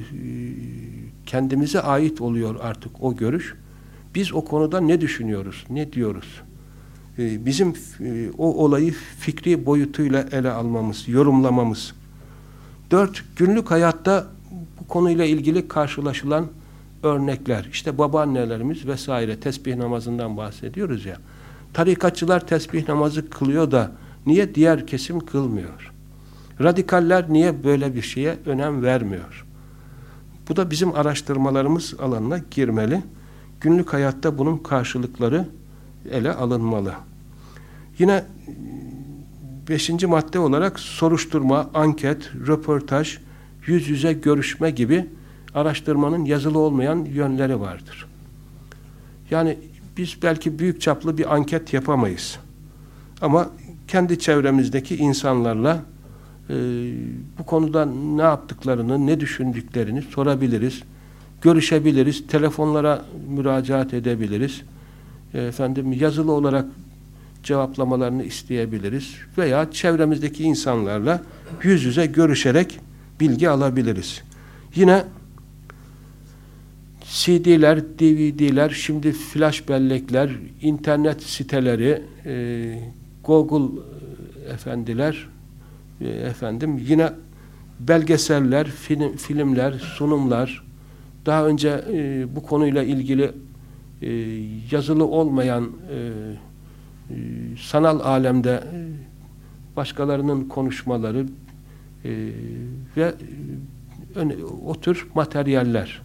kendimize ait oluyor artık o görüş. Biz o konuda ne düşünüyoruz? Ne diyoruz? Ee, bizim e, o olayı fikri boyutuyla ele almamız, yorumlamamız. Dört, günlük hayatta bu konuyla ilgili karşılaşılan örnekler. İşte babaannelerimiz vesaire tesbih namazından bahsediyoruz ya. Tarikatçılar tesbih namazı kılıyor da niye diğer kesim kılmıyor? Radikaller niye böyle bir şeye önem vermiyor? Bu da bizim araştırmalarımız alanına girmeli. Günlük hayatta bunun karşılıkları ele alınmalı. Yine beşinci madde olarak soruşturma, anket, röportaj, yüz yüze görüşme gibi araştırmanın yazılı olmayan yönleri vardır. Yani biz belki büyük çaplı bir anket yapamayız. Ama kendi çevremizdeki insanlarla e, bu konuda ne yaptıklarını, ne düşündüklerini sorabiliriz. Görüşebiliriz, telefonlara müracaat edebiliriz. E, efendim yazılı olarak cevaplamalarını isteyebiliriz veya çevremizdeki insanlarla yüz yüze görüşerek bilgi alabiliriz. Yine CD'ler, DVD'ler, şimdi flash bellekler, internet siteleri, e, Google e, efendiler, e, efendim yine belgeseller, film, filmler, sunumlar, daha önce e, bu konuyla ilgili e, yazılı olmayan e, e, sanal alemde e, başkalarının konuşmaları e, ve e, o tür materyaller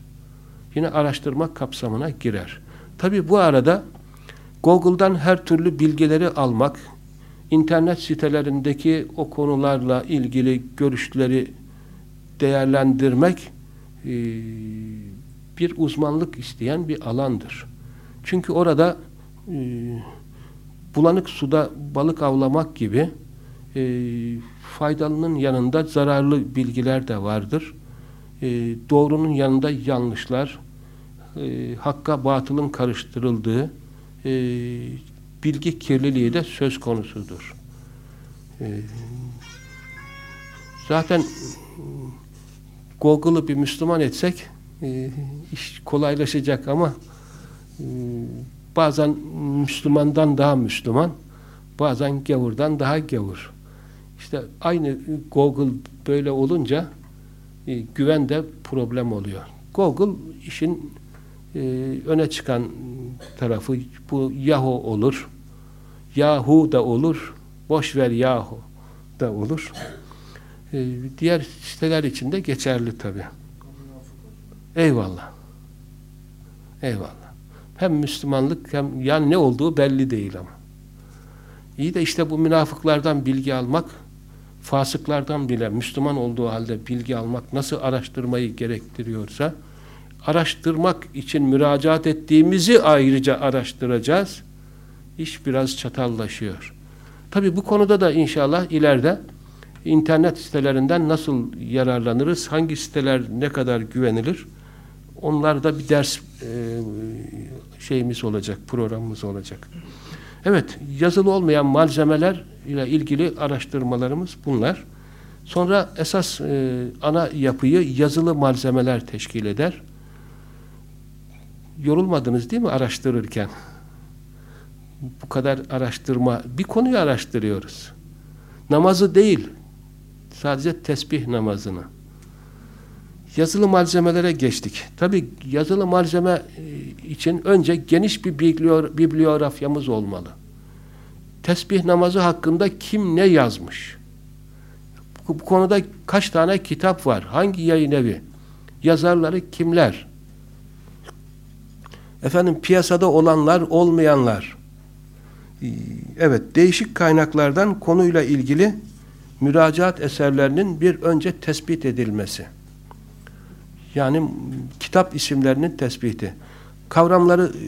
yine araştırma kapsamına girer. Tabi bu arada Google'dan her türlü bilgileri almak, internet sitelerindeki o konularla ilgili görüşleri değerlendirmek e, bir uzmanlık isteyen bir alandır. Çünkü orada e, bulanık suda balık avlamak gibi e, faydalının yanında zararlı bilgiler de vardır. Doğrunun yanında yanlışlar, e, hakka batılın karıştırıldığı bilgi kirliliği de söz konusudur. E, zaten Google'ı bir Müslüman etsek e, iş kolaylaşacak ama e, bazen Müslümandan daha Müslüman, bazen gavurdan daha gavur. İşte aynı Google böyle olunca e, güven de problem oluyor. Google işin e, öne çıkan tarafı bu Yahoo olur. Yahoo da olur. Boş ver da olur. E, diğer siteler için de geçerli tabi. Eyvallah. Eyvallah. Hem Müslümanlık hem yani ne olduğu belli değil ama. İyi de işte bu münafıklardan bilgi almak, fasıklardan bile Müslüman olduğu halde bilgi almak nasıl araştırmayı gerektiriyorsa araştırmak için müracaat ettiğimizi ayrıca araştıracağız. İş biraz çatallaşıyor. Tabi bu konuda da inşallah ileride internet sitelerinden nasıl yararlanırız, hangi siteler ne kadar güvenilir, onlar da bir ders e, şeyimiz olacak, programımız olacak. Evet, yazılı olmayan malzemeler ile ilgili araştırmalarımız bunlar. Sonra esas e, ana yapıyı yazılı malzemeler teşkil eder. Yorulmadınız değil mi araştırırken? Bu kadar araştırma, bir konuyu araştırıyoruz. Namazı değil, sadece tesbih namazını yazılı malzemelere geçtik. Tabi yazılı malzeme e, için önce geniş bir bibliografyamız olmalı. Tesbih namazı hakkında kim ne yazmış? Bu, konuda kaç tane kitap var? Hangi yayın evi? Yazarları kimler? Efendim piyasada olanlar, olmayanlar. E, evet, değişik kaynaklardan konuyla ilgili müracaat eserlerinin bir önce tespit edilmesi. Yani kitap isimlerinin tespiti. Kavramları e,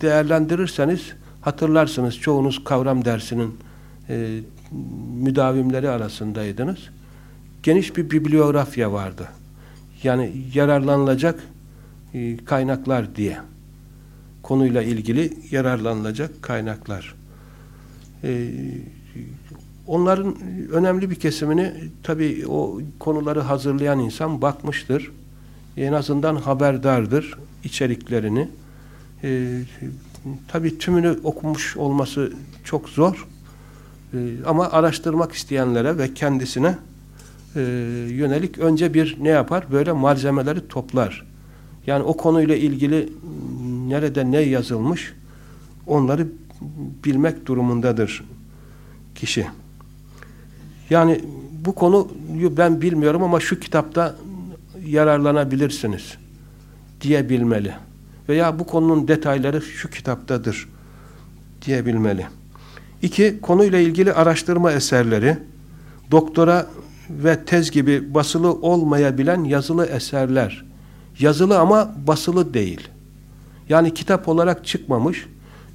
değerlendirirseniz hatırlarsınız çoğunuz kavram dersinin e, müdavimleri arasındaydınız. Geniş bir bibliografya vardı. Yani yararlanılacak e, kaynaklar diye. Konuyla ilgili yararlanılacak kaynaklar. E, onların önemli bir kesimini tabii o konuları hazırlayan insan bakmıştır en azından haberdardır içeriklerini. E, tabii tümünü okumuş olması çok zor. E, ama araştırmak isteyenlere ve kendisine e, yönelik önce bir ne yapar? Böyle malzemeleri toplar. Yani o konuyla ilgili nerede ne yazılmış onları bilmek durumundadır kişi. Yani bu konuyu ben bilmiyorum ama şu kitapta yararlanabilirsiniz diyebilmeli. Veya bu konunun detayları şu kitaptadır diyebilmeli. İki, konuyla ilgili araştırma eserleri, doktora ve tez gibi basılı olmayabilen yazılı eserler. Yazılı ama basılı değil. Yani kitap olarak çıkmamış.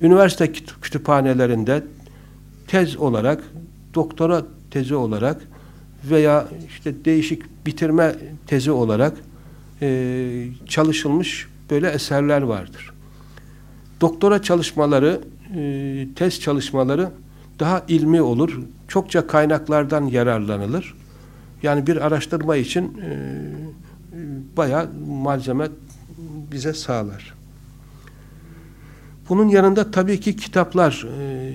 Üniversite kütüphanelerinde tez olarak, doktora tezi olarak veya işte değişik bitirme tezi olarak e, çalışılmış böyle eserler vardır. Doktora çalışmaları, e, tez çalışmaları daha ilmi olur. Çokça kaynaklardan yararlanılır. Yani bir araştırma için e, bayağı malzeme bize sağlar. Bunun yanında tabii ki kitaplar. E,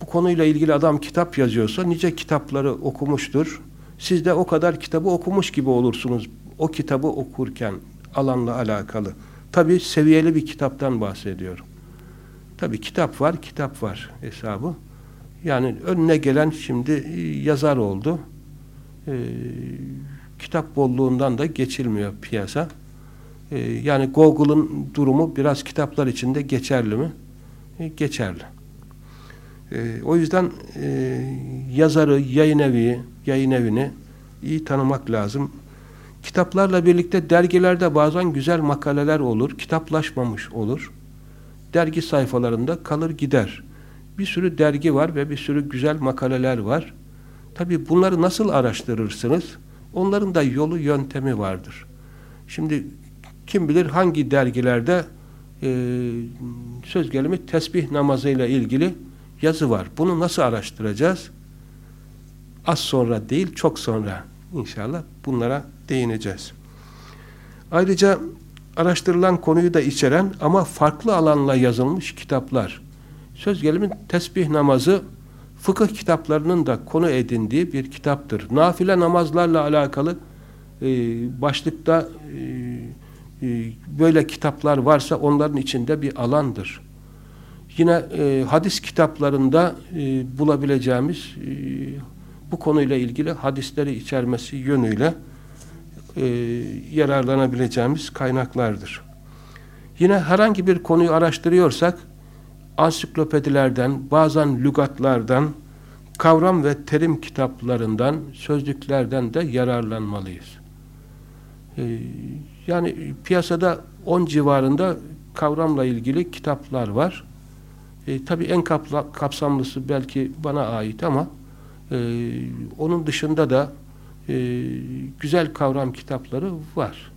bu konuyla ilgili adam kitap yazıyorsa nice kitapları okumuştur. Siz de o kadar kitabı okumuş gibi olursunuz. O kitabı okurken alanla alakalı. Tabii seviyeli bir kitaptan bahsediyorum. Tabii kitap var, kitap var hesabı. Yani önüne gelen şimdi e, yazar oldu. Ee, kitap bolluğundan da geçilmiyor piyasa. Ee, yani Google'ın durumu biraz kitaplar içinde geçerli mi? E, geçerli. E, o yüzden e, yazarı, yayın evi, yayın evini iyi tanımak lazım. Kitaplarla birlikte dergilerde bazen güzel makaleler olur, kitaplaşmamış olur. Dergi sayfalarında kalır gider. Bir sürü dergi var ve bir sürü güzel makaleler var. Tabi bunları nasıl araştırırsınız? Onların da yolu, yöntemi vardır. Şimdi kim bilir hangi dergilerde e, söz gelimi tesbih namazıyla ilgili yazı var. Bunu nasıl araştıracağız? Az sonra değil, çok sonra inşallah bunlara değineceğiz. Ayrıca araştırılan konuyu da içeren ama farklı alanla yazılmış kitaplar. Söz gelimi tesbih namazı fıkıh kitaplarının da konu edindiği bir kitaptır. Nafile namazlarla alakalı e, başlıkta e, böyle kitaplar varsa onların içinde bir alandır. Yine e, hadis kitaplarında e, bulabileceğimiz e, bu konuyla ilgili hadisleri içermesi yönüyle e, yararlanabileceğimiz kaynaklardır. Yine herhangi bir konuyu araştırıyorsak ansiklopedilerden, bazen lügatlardan, kavram ve terim kitaplarından, sözlüklerden de yararlanmalıyız. Ee, yani piyasada 10 civarında kavramla ilgili kitaplar var. E, tabii en kapla, kapsamlısı belki bana ait ama e, onun dışında da e, güzel kavram kitapları var.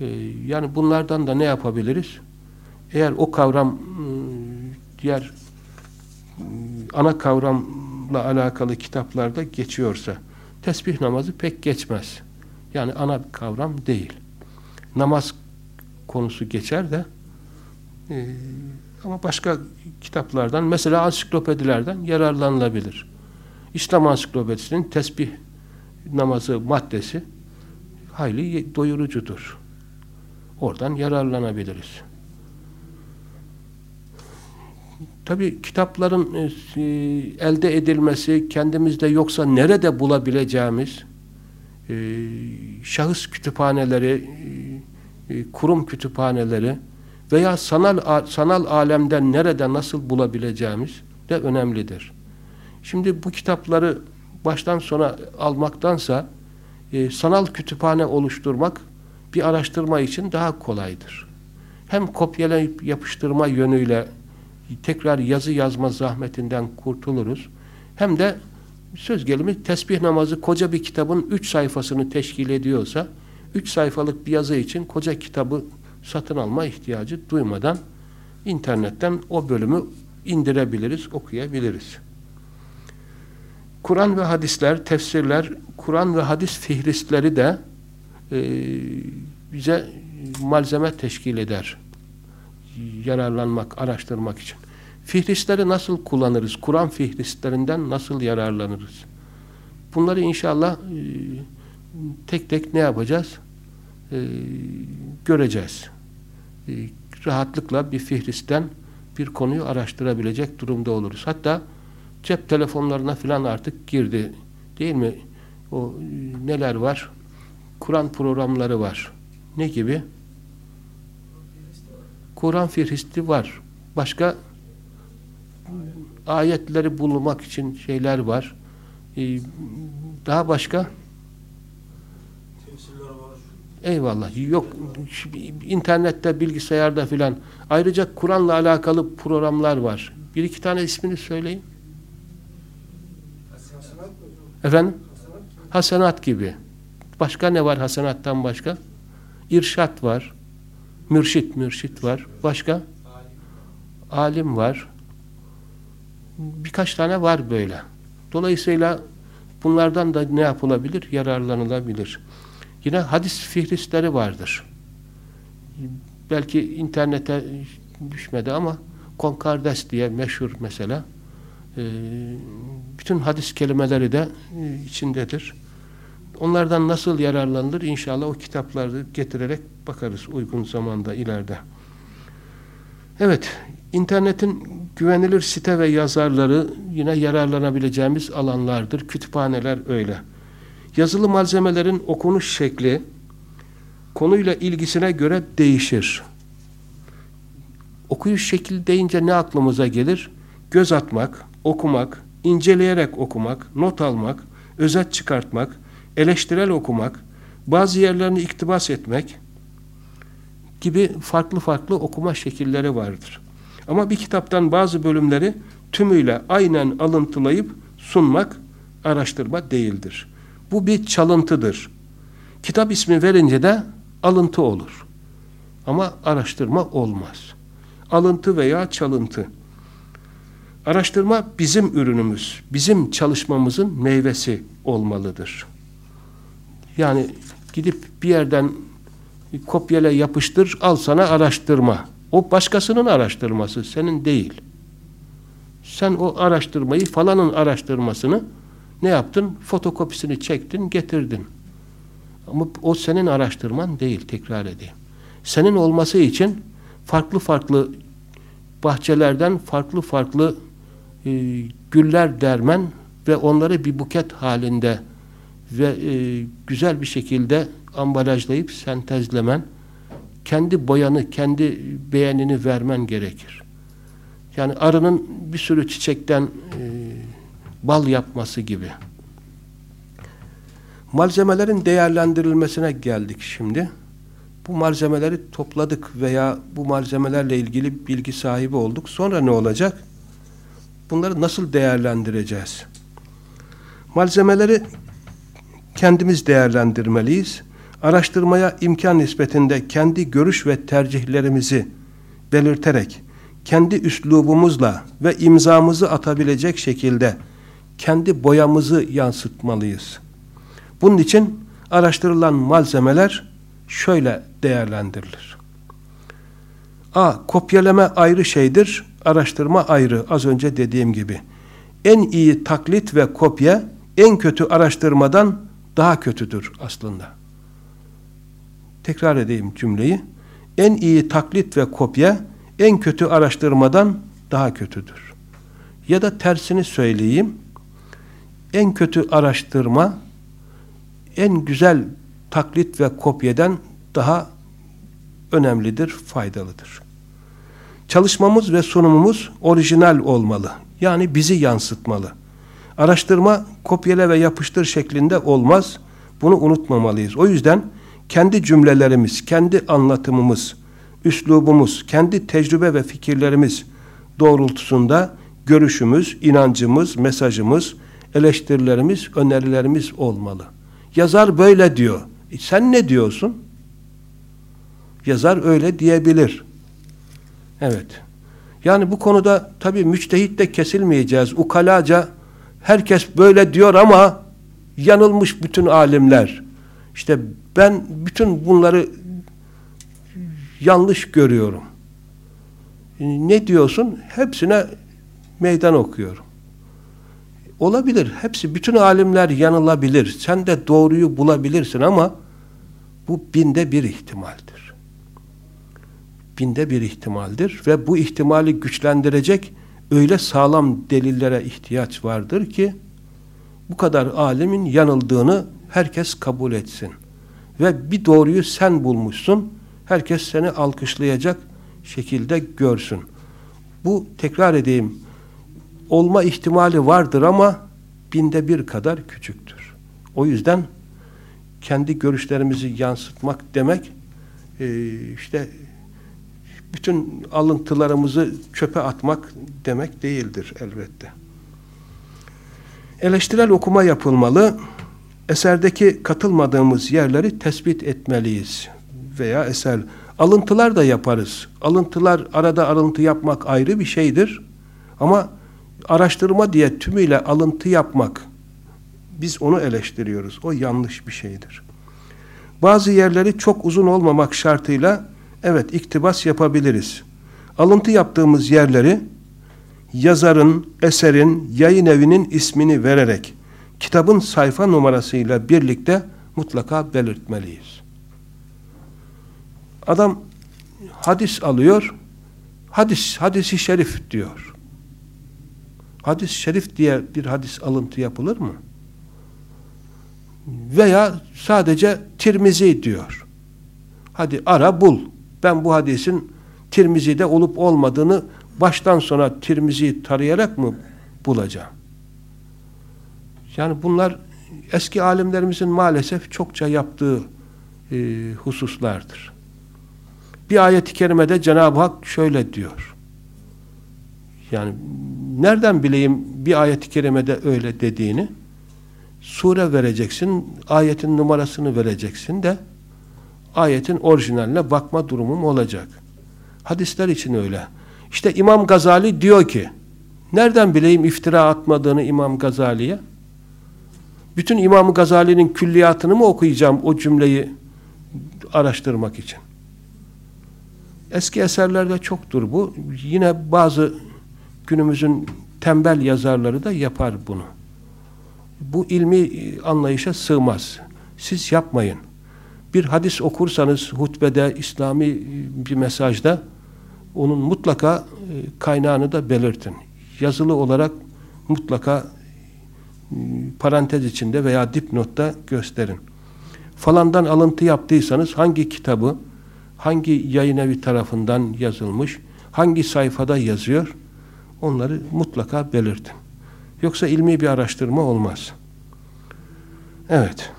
E, yani bunlardan da ne yapabiliriz? Eğer o kavram ıı, diğer ıı, ana kavramla alakalı kitaplarda geçiyorsa tesbih namazı pek geçmez. Yani ana kavram değil. Namaz konusu geçer de e, ama başka kitaplardan mesela ansiklopedilerden yararlanılabilir. İslam ansiklopedisinin tesbih namazı maddesi hayli doyurucudur. Oradan yararlanabiliriz. Tabi kitapların e, elde edilmesi kendimizde yoksa nerede bulabileceğimiz e, şahıs kütüphaneleri, e, kurum kütüphaneleri veya sanal sanal alemden nerede nasıl bulabileceğimiz de önemlidir. Şimdi bu kitapları baştan sona almaktansa e, sanal kütüphane oluşturmak bir araştırma için daha kolaydır. Hem kopyalayıp yapıştırma yönüyle tekrar yazı yazma zahmetinden kurtuluruz. Hem de söz gelimi tesbih namazı koca bir kitabın üç sayfasını teşkil ediyorsa üç sayfalık bir yazı için koca kitabı satın alma ihtiyacı duymadan internetten o bölümü indirebiliriz, okuyabiliriz. Kur'an ve hadisler, tefsirler, Kur'an ve hadis fihristleri de e, bize malzeme teşkil eder. Yararlanmak, araştırmak için. Fihristleri nasıl kullanırız? Kur'an fihristlerinden nasıl yararlanırız? Bunları inşallah e, tek tek ne yapacağız? E, göreceğiz. E, rahatlıkla bir fihristen bir konuyu araştırabilecek durumda oluruz. Hatta cep telefonlarına falan artık girdi. Değil mi? O e, neler var? Kur'an programları var. Ne gibi? Kur'an fihristi var. Başka ayetleri bulmak için şeyler var. Ee, daha başka? Eyvallah. Yok internette, bilgisayarda filan. Ayrıca Kur'an'la alakalı programlar var. Bir iki tane ismini söyleyin. Efendim? Hasenat gibi. Başka ne var hasenattan başka? İrşat var. Mürşit, mürşit var. Başka? Alim var. Birkaç tane var böyle. Dolayısıyla bunlardan da ne yapılabilir? Yararlanılabilir. Yine hadis fihristleri vardır. Belki internete düşmedi ama Konkardes diye meşhur mesela. Ee, bütün hadis kelimeleri de e, içindedir. Onlardan nasıl yararlanılır? İnşallah o kitapları getirerek bakarız uygun zamanda ileride. Evet, internetin güvenilir site ve yazarları yine yararlanabileceğimiz alanlardır. Kütüphaneler öyle. Yazılı malzemelerin okunuş şekli konuyla ilgisine göre değişir. Okuyuş şekli deyince ne aklımıza gelir? Göz atmak, okumak, inceleyerek okumak, not almak, özet çıkartmak, eleştirel okumak, bazı yerlerini iktibas etmek gibi farklı farklı okuma şekilleri vardır. Ama bir kitaptan bazı bölümleri tümüyle aynen alıntılayıp sunmak araştırma değildir. Bu bir çalıntıdır. Kitap ismi verince de alıntı olur. Ama araştırma olmaz. Alıntı veya çalıntı. Araştırma bizim ürünümüz, bizim çalışmamızın meyvesi olmalıdır. Yani gidip bir yerden kopyala yapıştır, al sana araştırma. O başkasının araştırması, senin değil. Sen o araştırmayı, falanın araştırmasını ne yaptın? Fotokopisini çektin, getirdin. Ama o senin araştırman değil, tekrar edeyim. Senin olması için farklı farklı bahçelerden farklı farklı e, güller dermen ve onları bir buket halinde ve e, güzel bir şekilde ambalajlayıp sentezlemen, kendi boyanı, kendi beğenini vermen gerekir. Yani arının bir sürü çiçekten e, bal yapması gibi. Malzemelerin değerlendirilmesine geldik şimdi. Bu malzemeleri topladık veya bu malzemelerle ilgili bilgi sahibi olduk. Sonra ne olacak? Bunları nasıl değerlendireceğiz? Malzemeleri kendimiz değerlendirmeliyiz. Araştırmaya imkan nispetinde kendi görüş ve tercihlerimizi belirterek kendi üslubumuzla ve imzamızı atabilecek şekilde kendi boyamızı yansıtmalıyız. Bunun için araştırılan malzemeler şöyle değerlendirilir. A. Kopyalama ayrı şeydir, araştırma ayrı. Az önce dediğim gibi. En iyi taklit ve kopya en kötü araştırmadan daha kötüdür aslında. Tekrar edeyim cümleyi. En iyi taklit ve kopya en kötü araştırmadan daha kötüdür. Ya da tersini söyleyeyim. En kötü araştırma en güzel taklit ve kopyadan daha önemlidir, faydalıdır. Çalışmamız ve sunumumuz orijinal olmalı. Yani bizi yansıtmalı. Araştırma kopyala ve yapıştır şeklinde olmaz. Bunu unutmamalıyız. O yüzden kendi cümlelerimiz, kendi anlatımımız, üslubumuz, kendi tecrübe ve fikirlerimiz doğrultusunda görüşümüz, inancımız, mesajımız, eleştirilerimiz, önerilerimiz olmalı. Yazar böyle diyor. E sen ne diyorsun? Yazar öyle diyebilir. Evet. Yani bu konuda tabi müçtehit de kesilmeyeceğiz. Ukalaca herkes böyle diyor ama yanılmış bütün alimler. İşte ben bütün bunları yanlış görüyorum. Ne diyorsun? Hepsine meydan okuyorum. Olabilir. Hepsi, bütün alimler yanılabilir. Sen de doğruyu bulabilirsin ama bu binde bir ihtimaldir. Binde bir ihtimaldir ve bu ihtimali güçlendirecek öyle sağlam delillere ihtiyaç vardır ki bu kadar alimin yanıldığını herkes kabul etsin. Ve bir doğruyu sen bulmuşsun, herkes seni alkışlayacak şekilde görsün. Bu tekrar edeyim, olma ihtimali vardır ama binde bir kadar küçüktür. O yüzden kendi görüşlerimizi yansıtmak demek e, işte bütün alıntılarımızı çöpe atmak demek değildir elbette. Eleştirel okuma yapılmalı. Eserdeki katılmadığımız yerleri tespit etmeliyiz. Veya eser alıntılar da yaparız. Alıntılar arada alıntı yapmak ayrı bir şeydir. Ama araştırma diye tümüyle alıntı yapmak biz onu eleştiriyoruz. O yanlış bir şeydir. Bazı yerleri çok uzun olmamak şartıyla evet iktibas yapabiliriz. Alıntı yaptığımız yerleri yazarın, eserin, yayın evinin ismini vererek kitabın sayfa numarasıyla birlikte mutlaka belirtmeliyiz. Adam hadis alıyor, hadis, hadisi şerif diyor. Hadis şerif diye bir hadis alıntı yapılır mı? Veya sadece Tirmizi diyor. Hadi ara bul. Ben bu hadisin Tirmizi'de olup olmadığını baştan sona Tirmizi'yi tarayarak mı bulacağım? Yani bunlar eski alimlerimizin maalesef çokça yaptığı e, hususlardır. Bir ayet-i kerimede Cenab-ı Hak şöyle diyor. Yani nereden bileyim bir ayet-i kerimede öyle dediğini? Sure vereceksin, ayetin numarasını vereceksin de ayetin orijinaline bakma durumum olacak. Hadisler için öyle. İşte İmam Gazali diyor ki, nereden bileyim iftira atmadığını İmam Gazali'ye? Bütün İmam Gazali'nin külliyatını mı okuyacağım o cümleyi araştırmak için? Eski eserlerde çoktur bu. Yine bazı günümüzün tembel yazarları da yapar bunu. Bu ilmi anlayışa sığmaz. Siz yapmayın. Bir hadis okursanız hutbede, İslami bir mesajda onun mutlaka e, kaynağını da belirtin. Yazılı olarak mutlaka e, parantez içinde veya dipnotta gösterin. Falandan alıntı yaptıysanız hangi kitabı, hangi yayın evi tarafından yazılmış, hangi sayfada yazıyor, onları mutlaka belirtin. Yoksa ilmi bir araştırma olmaz. Evet.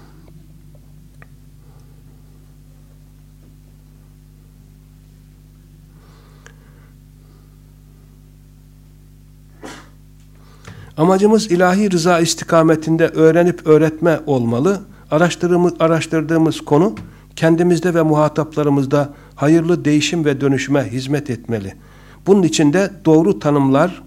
Amacımız ilahi rıza istikametinde öğrenip öğretme olmalı. Araştırdığımız, araştırdığımız konu kendimizde ve muhataplarımızda hayırlı değişim ve dönüşüme hizmet etmeli. Bunun için de doğru tanımlar,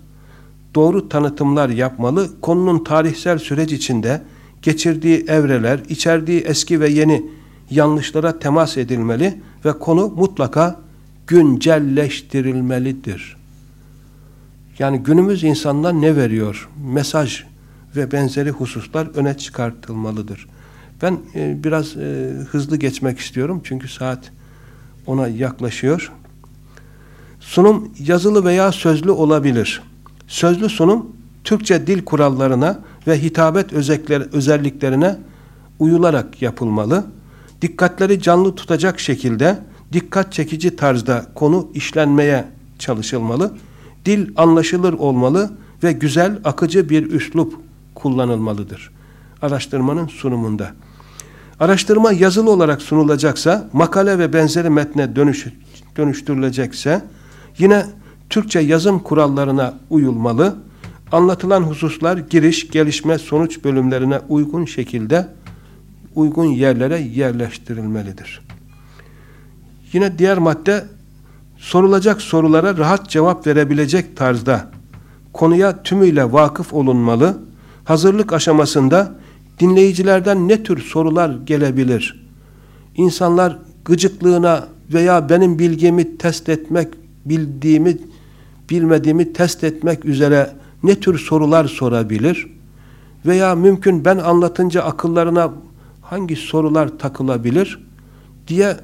doğru tanıtımlar yapmalı. Konunun tarihsel süreç içinde geçirdiği evreler, içerdiği eski ve yeni yanlışlara temas edilmeli ve konu mutlaka güncelleştirilmelidir. Yani günümüz insanlar ne veriyor? Mesaj ve benzeri hususlar öne çıkartılmalıdır. Ben e, biraz e, hızlı geçmek istiyorum çünkü saat ona yaklaşıyor. Sunum yazılı veya sözlü olabilir. Sözlü sunum Türkçe dil kurallarına ve hitabet özelliklerine uyularak yapılmalı. Dikkatleri canlı tutacak şekilde dikkat çekici tarzda konu işlenmeye çalışılmalı. Dil anlaşılır olmalı ve güzel, akıcı bir üslup kullanılmalıdır. Araştırmanın sunumunda. Araştırma yazılı olarak sunulacaksa, makale ve benzeri metne dönüş, dönüştürülecekse, yine Türkçe yazım kurallarına uyulmalı. Anlatılan hususlar giriş, gelişme, sonuç bölümlerine uygun şekilde uygun yerlere yerleştirilmelidir. Yine diğer madde sorulacak sorulara rahat cevap verebilecek tarzda konuya tümüyle vakıf olunmalı. Hazırlık aşamasında dinleyicilerden ne tür sorular gelebilir? İnsanlar gıcıklığına veya benim bilgimi test etmek, bildiğimi, bilmediğimi test etmek üzere ne tür sorular sorabilir? Veya mümkün ben anlatınca akıllarına hangi sorular takılabilir diye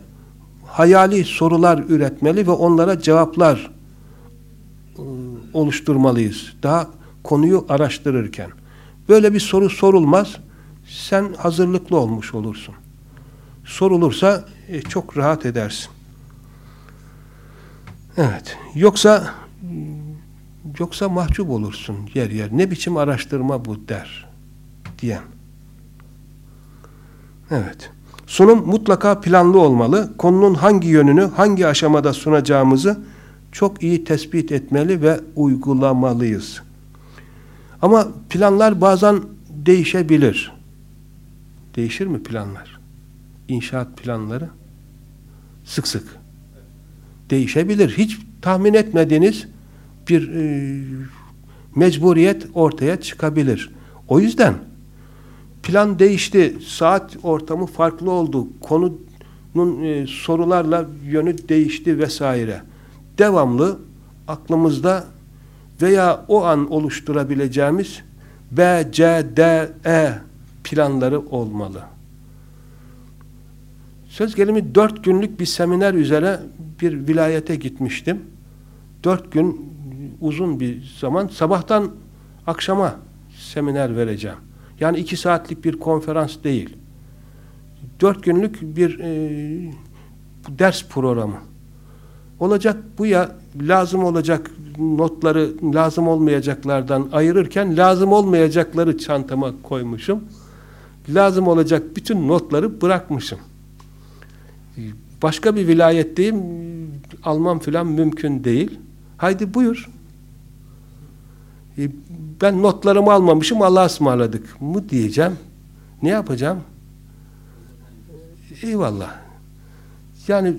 hayali sorular üretmeli ve onlara cevaplar ıı, oluşturmalıyız. Daha konuyu araştırırken. Böyle bir soru sorulmaz. Sen hazırlıklı olmuş olursun. Sorulursa e, çok rahat edersin. Evet. Yoksa yoksa mahcup olursun yer yer. Ne biçim araştırma bu der. diyen. Evet. Sunum mutlaka planlı olmalı. Konunun hangi yönünü, hangi aşamada sunacağımızı çok iyi tespit etmeli ve uygulamalıyız. Ama planlar bazen değişebilir. Değişir mi planlar? İnşaat planları sık sık değişebilir. Hiç tahmin etmediğiniz bir e, mecburiyet ortaya çıkabilir. O yüzden plan değişti, saat ortamı farklı oldu, konunun e, sorularla yönü değişti vesaire. Devamlı aklımızda veya o an oluşturabileceğimiz B, C, D, E planları olmalı. Söz gelimi dört günlük bir seminer üzere bir vilayete gitmiştim. Dört gün uzun bir zaman sabahtan akşama seminer vereceğim. Yani iki saatlik bir konferans değil. Dört günlük bir e, ders programı. Olacak bu ya lazım olacak notları lazım olmayacaklardan ayırırken lazım olmayacakları çantama koymuşum. Lazım olacak bütün notları bırakmışım. Başka bir vilayetteyim almam filan mümkün değil. Haydi buyur. E, ben notlarımı almamışım Allah'a ısmarladık mı diyeceğim. Ne yapacağım? Eyvallah. Yani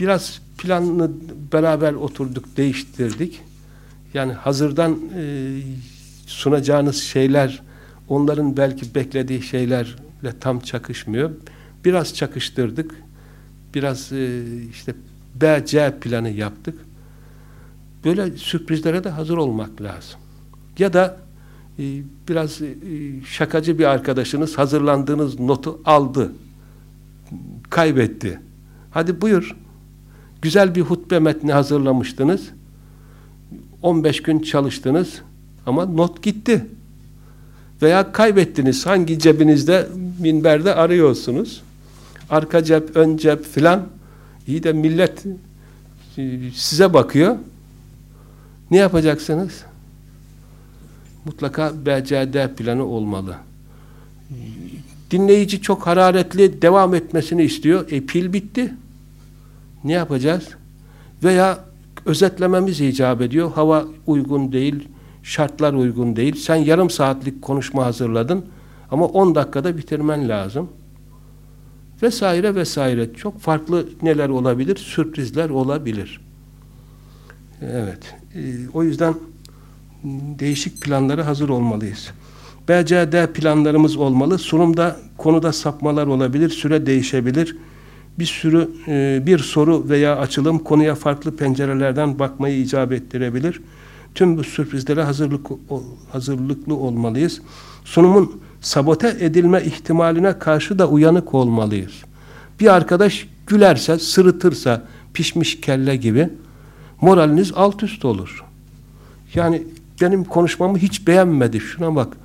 biraz planını beraber oturduk, değiştirdik. Yani hazırdan e, sunacağınız şeyler onların belki beklediği şeylerle tam çakışmıyor. Biraz çakıştırdık. Biraz e, işte B, C planı yaptık. Böyle sürprizlere de hazır olmak lazım. Ya da e, biraz e, şakacı bir arkadaşınız hazırlandığınız notu aldı. Kaybetti. Hadi buyur. Güzel bir hutbe metni hazırlamıştınız. 15 gün çalıştınız ama not gitti. Veya kaybettiniz. Hangi cebinizde minberde arıyorsunuz. Arka cep, ön cep filan. İyi de millet e, size bakıyor. Ne yapacaksınız? Mutlaka BCD planı olmalı. Dinleyici çok hararetli devam etmesini istiyor. E pil bitti. Ne yapacağız? Veya özetlememiz icap ediyor. Hava uygun değil, şartlar uygun değil. Sen yarım saatlik konuşma hazırladın ama 10 dakikada bitirmen lazım. Vesaire vesaire. Çok farklı neler olabilir? Sürprizler olabilir. Evet. E, o yüzden değişik planlara hazır olmalıyız. BCD planlarımız olmalı. Sunumda konuda sapmalar olabilir. Süre değişebilir. Bir sürü e, bir soru veya açılım konuya farklı pencerelerden bakmayı icap ettirebilir. Tüm bu sürprizlere hazırlık hazırlıklı olmalıyız. Sunumun sabote edilme ihtimaline karşı da uyanık olmalıyız. Bir arkadaş gülerse, sırıtırsa, pişmiş kelle gibi moraliniz alt üst olur. Yani benim konuşmamı hiç beğenmedi. Şuna bak.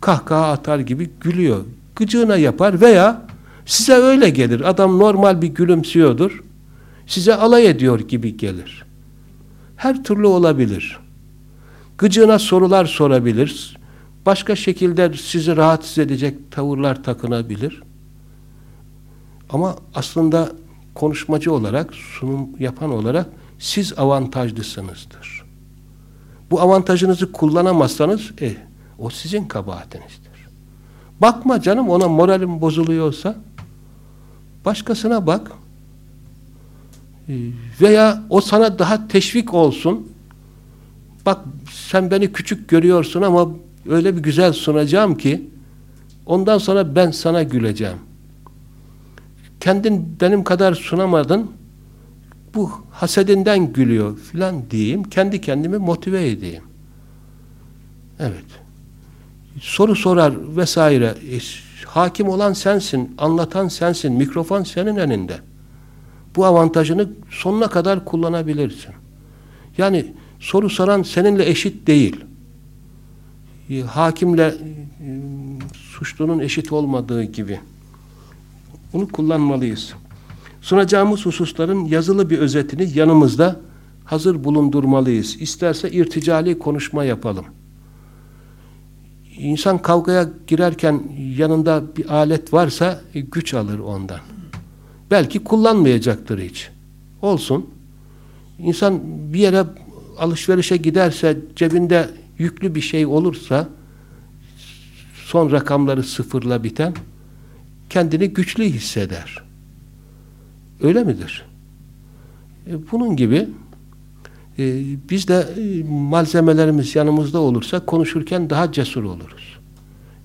Kahkaha atar gibi gülüyor. Gıcığına yapar veya size öyle gelir. Adam normal bir gülümsüyordur. Size alay ediyor gibi gelir. Her türlü olabilir. Gıcığına sorular sorabilir. Başka şekilde sizi rahatsız edecek tavırlar takınabilir. Ama aslında konuşmacı olarak, sunum yapan olarak siz avantajlısınızdır. Bu avantajınızı kullanamazsanız eh, o sizin kabahatinizdir. Bakma canım ona moralim bozuluyorsa başkasına bak ee, veya o sana daha teşvik olsun bak sen beni küçük görüyorsun ama öyle bir güzel sunacağım ki ondan sonra ben sana güleceğim. Kendin benim kadar sunamadın bu hasedinden gülüyor filan diyeyim. Kendi kendimi motive edeyim. Evet. Soru sorar vesaire. E, hakim olan sensin, anlatan sensin, mikrofon senin elinde. Bu avantajını sonuna kadar kullanabilirsin. Yani soru soran seninle eşit değil. E, hakimle e, suçlunun eşit olmadığı gibi. Bunu kullanmalıyız. Sunacağımız hususların yazılı bir özetini yanımızda hazır bulundurmalıyız. İsterse irticali konuşma yapalım. insan kavgaya girerken yanında bir alet varsa e, güç alır ondan. Belki kullanmayacaktır hiç. Olsun. İnsan bir yere alışverişe giderse cebinde yüklü bir şey olursa son rakamları sıfırla biten kendini güçlü hisseder. Öyle midir? E, bunun gibi e, biz de e, malzemelerimiz yanımızda olursa konuşurken daha cesur oluruz.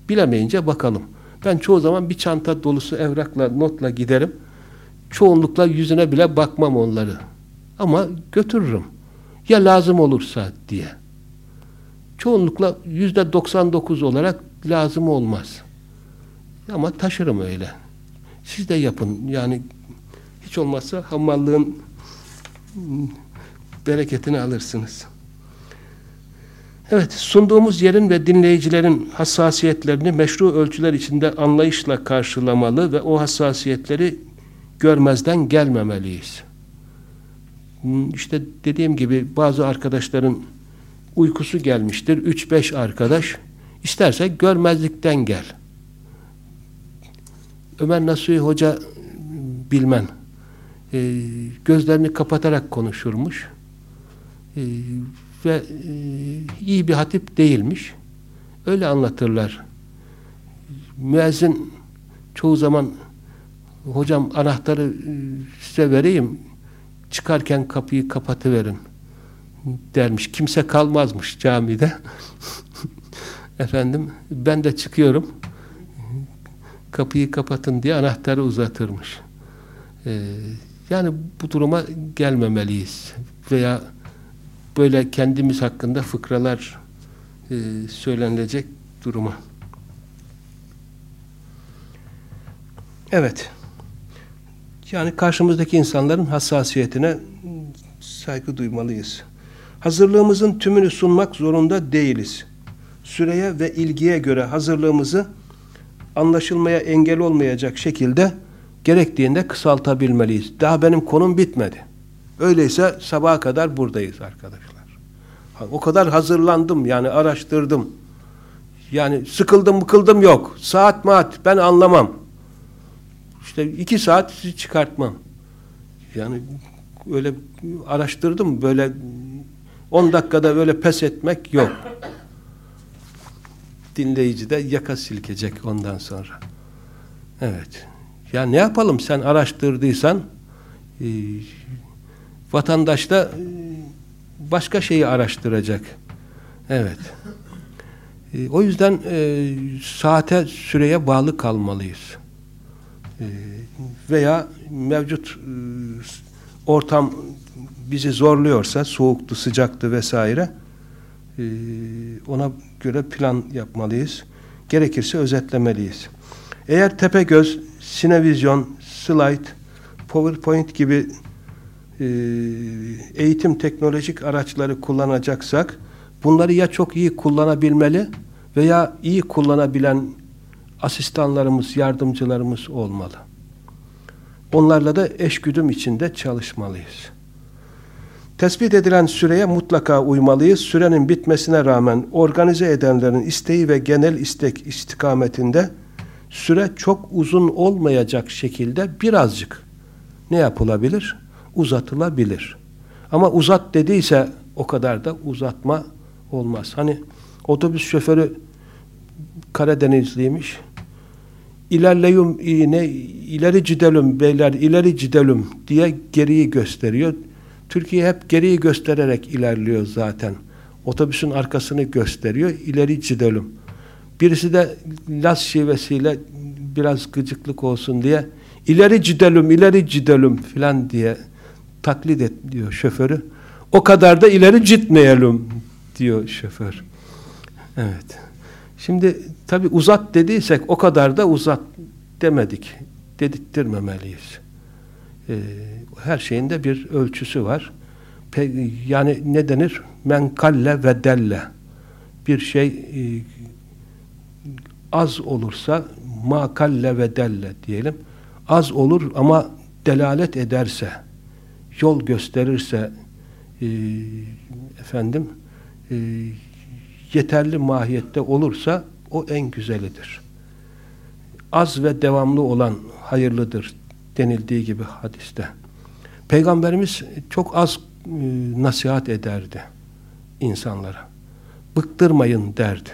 Bilemeyince bakalım. Ben çoğu zaman bir çanta dolusu evrakla, notla giderim. Çoğunlukla yüzüne bile bakmam onları. Ama götürürüm. Ya lazım olursa diye. Çoğunlukla yüzde 99 olarak lazım olmaz. Ama taşırım öyle. Siz de yapın. Yani hiç olmazsa hamallığın bereketini alırsınız. Evet, sunduğumuz yerin ve dinleyicilerin hassasiyetlerini meşru ölçüler içinde anlayışla karşılamalı ve o hassasiyetleri görmezden gelmemeliyiz. Hmm, işte dediğim gibi bazı arkadaşların uykusu gelmiştir. 3-5 arkadaş isterse görmezlikten gel. Ömer Nasuhi Hoca bilmen e, gözlerini kapatarak konuşurmuş e, ve e, iyi bir hatip değilmiş. Öyle anlatırlar. Müezzin çoğu zaman hocam anahtarı e, size vereyim çıkarken kapıyı kapatıverin dermiş. Kimse kalmazmış camide. Efendim ben de çıkıyorum kapıyı kapatın diye anahtarı uzatırmış. Ee, yani bu duruma gelmemeliyiz. Veya böyle kendimiz hakkında fıkralar e, söylenilecek duruma. Evet. Yani karşımızdaki insanların hassasiyetine saygı duymalıyız. Hazırlığımızın tümünü sunmak zorunda değiliz. Süreye ve ilgiye göre hazırlığımızı anlaşılmaya engel olmayacak şekilde gerektiğinde kısaltabilmeliyiz. Daha benim konum bitmedi. Öyleyse sabaha kadar buradayız arkadaşlar. O kadar hazırlandım yani araştırdım. Yani sıkıldım mıkıldım yok. Saat maat ben anlamam. İşte iki saat sizi çıkartmam. Yani öyle araştırdım böyle on dakikada öyle pes etmek yok. Dinleyici de yaka silkecek ondan sonra. Evet. Ya ne yapalım sen araştırdıysan e, vatandaş da e, başka şeyi araştıracak. Evet. E, o yüzden e, saate süreye bağlı kalmalıyız. E, veya mevcut e, ortam bizi zorluyorsa soğuktu, sıcaktı vesaire e, ona göre plan yapmalıyız. Gerekirse özetlemeliyiz. Eğer Tepegöz, Sinevizyon, Slide, PowerPoint gibi e, eğitim teknolojik araçları kullanacaksak bunları ya çok iyi kullanabilmeli veya iyi kullanabilen asistanlarımız, yardımcılarımız olmalı. Onlarla da eşgüdüm içinde çalışmalıyız. Tespit edilen süreye mutlaka uymalıyız. Sürenin bitmesine rağmen organize edenlerin isteği ve genel istek istikametinde süre çok uzun olmayacak şekilde birazcık ne yapılabilir? Uzatılabilir. Ama uzat dediyse o kadar da uzatma olmaz. Hani otobüs şoförü Karadenizliymiş. İlerleyum ne ileri cidelüm beyler ileri cidelüm diye geriyi gösteriyor. Türkiye hep geriyi göstererek ilerliyor zaten. Otobüsün arkasını gösteriyor. İleri cidelüm. Birisi de Las şivesiyle biraz gıcıklık olsun diye ileri cidelüm, ileri cidelüm filan diye taklit et diyor şoförü. O kadar da ileri gitmeyelim diyor şoför. Evet. Şimdi tabi uzat dediysek o kadar da uzat demedik. Dedirttirmemeliyiz. Ee, her şeyin de bir ölçüsü var. Pe yani ne denir? Men kalle ve delle. Bir şey e, az olursa ma kalle ve delle diyelim. Az olur ama delalet ederse, yol gösterirse e, efendim e, yeterli mahiyette olursa o en güzelidir. Az ve devamlı olan hayırlıdır denildiği gibi hadiste. Peygamberimiz çok az e, nasihat ederdi insanlara. Bıktırmayın derdi.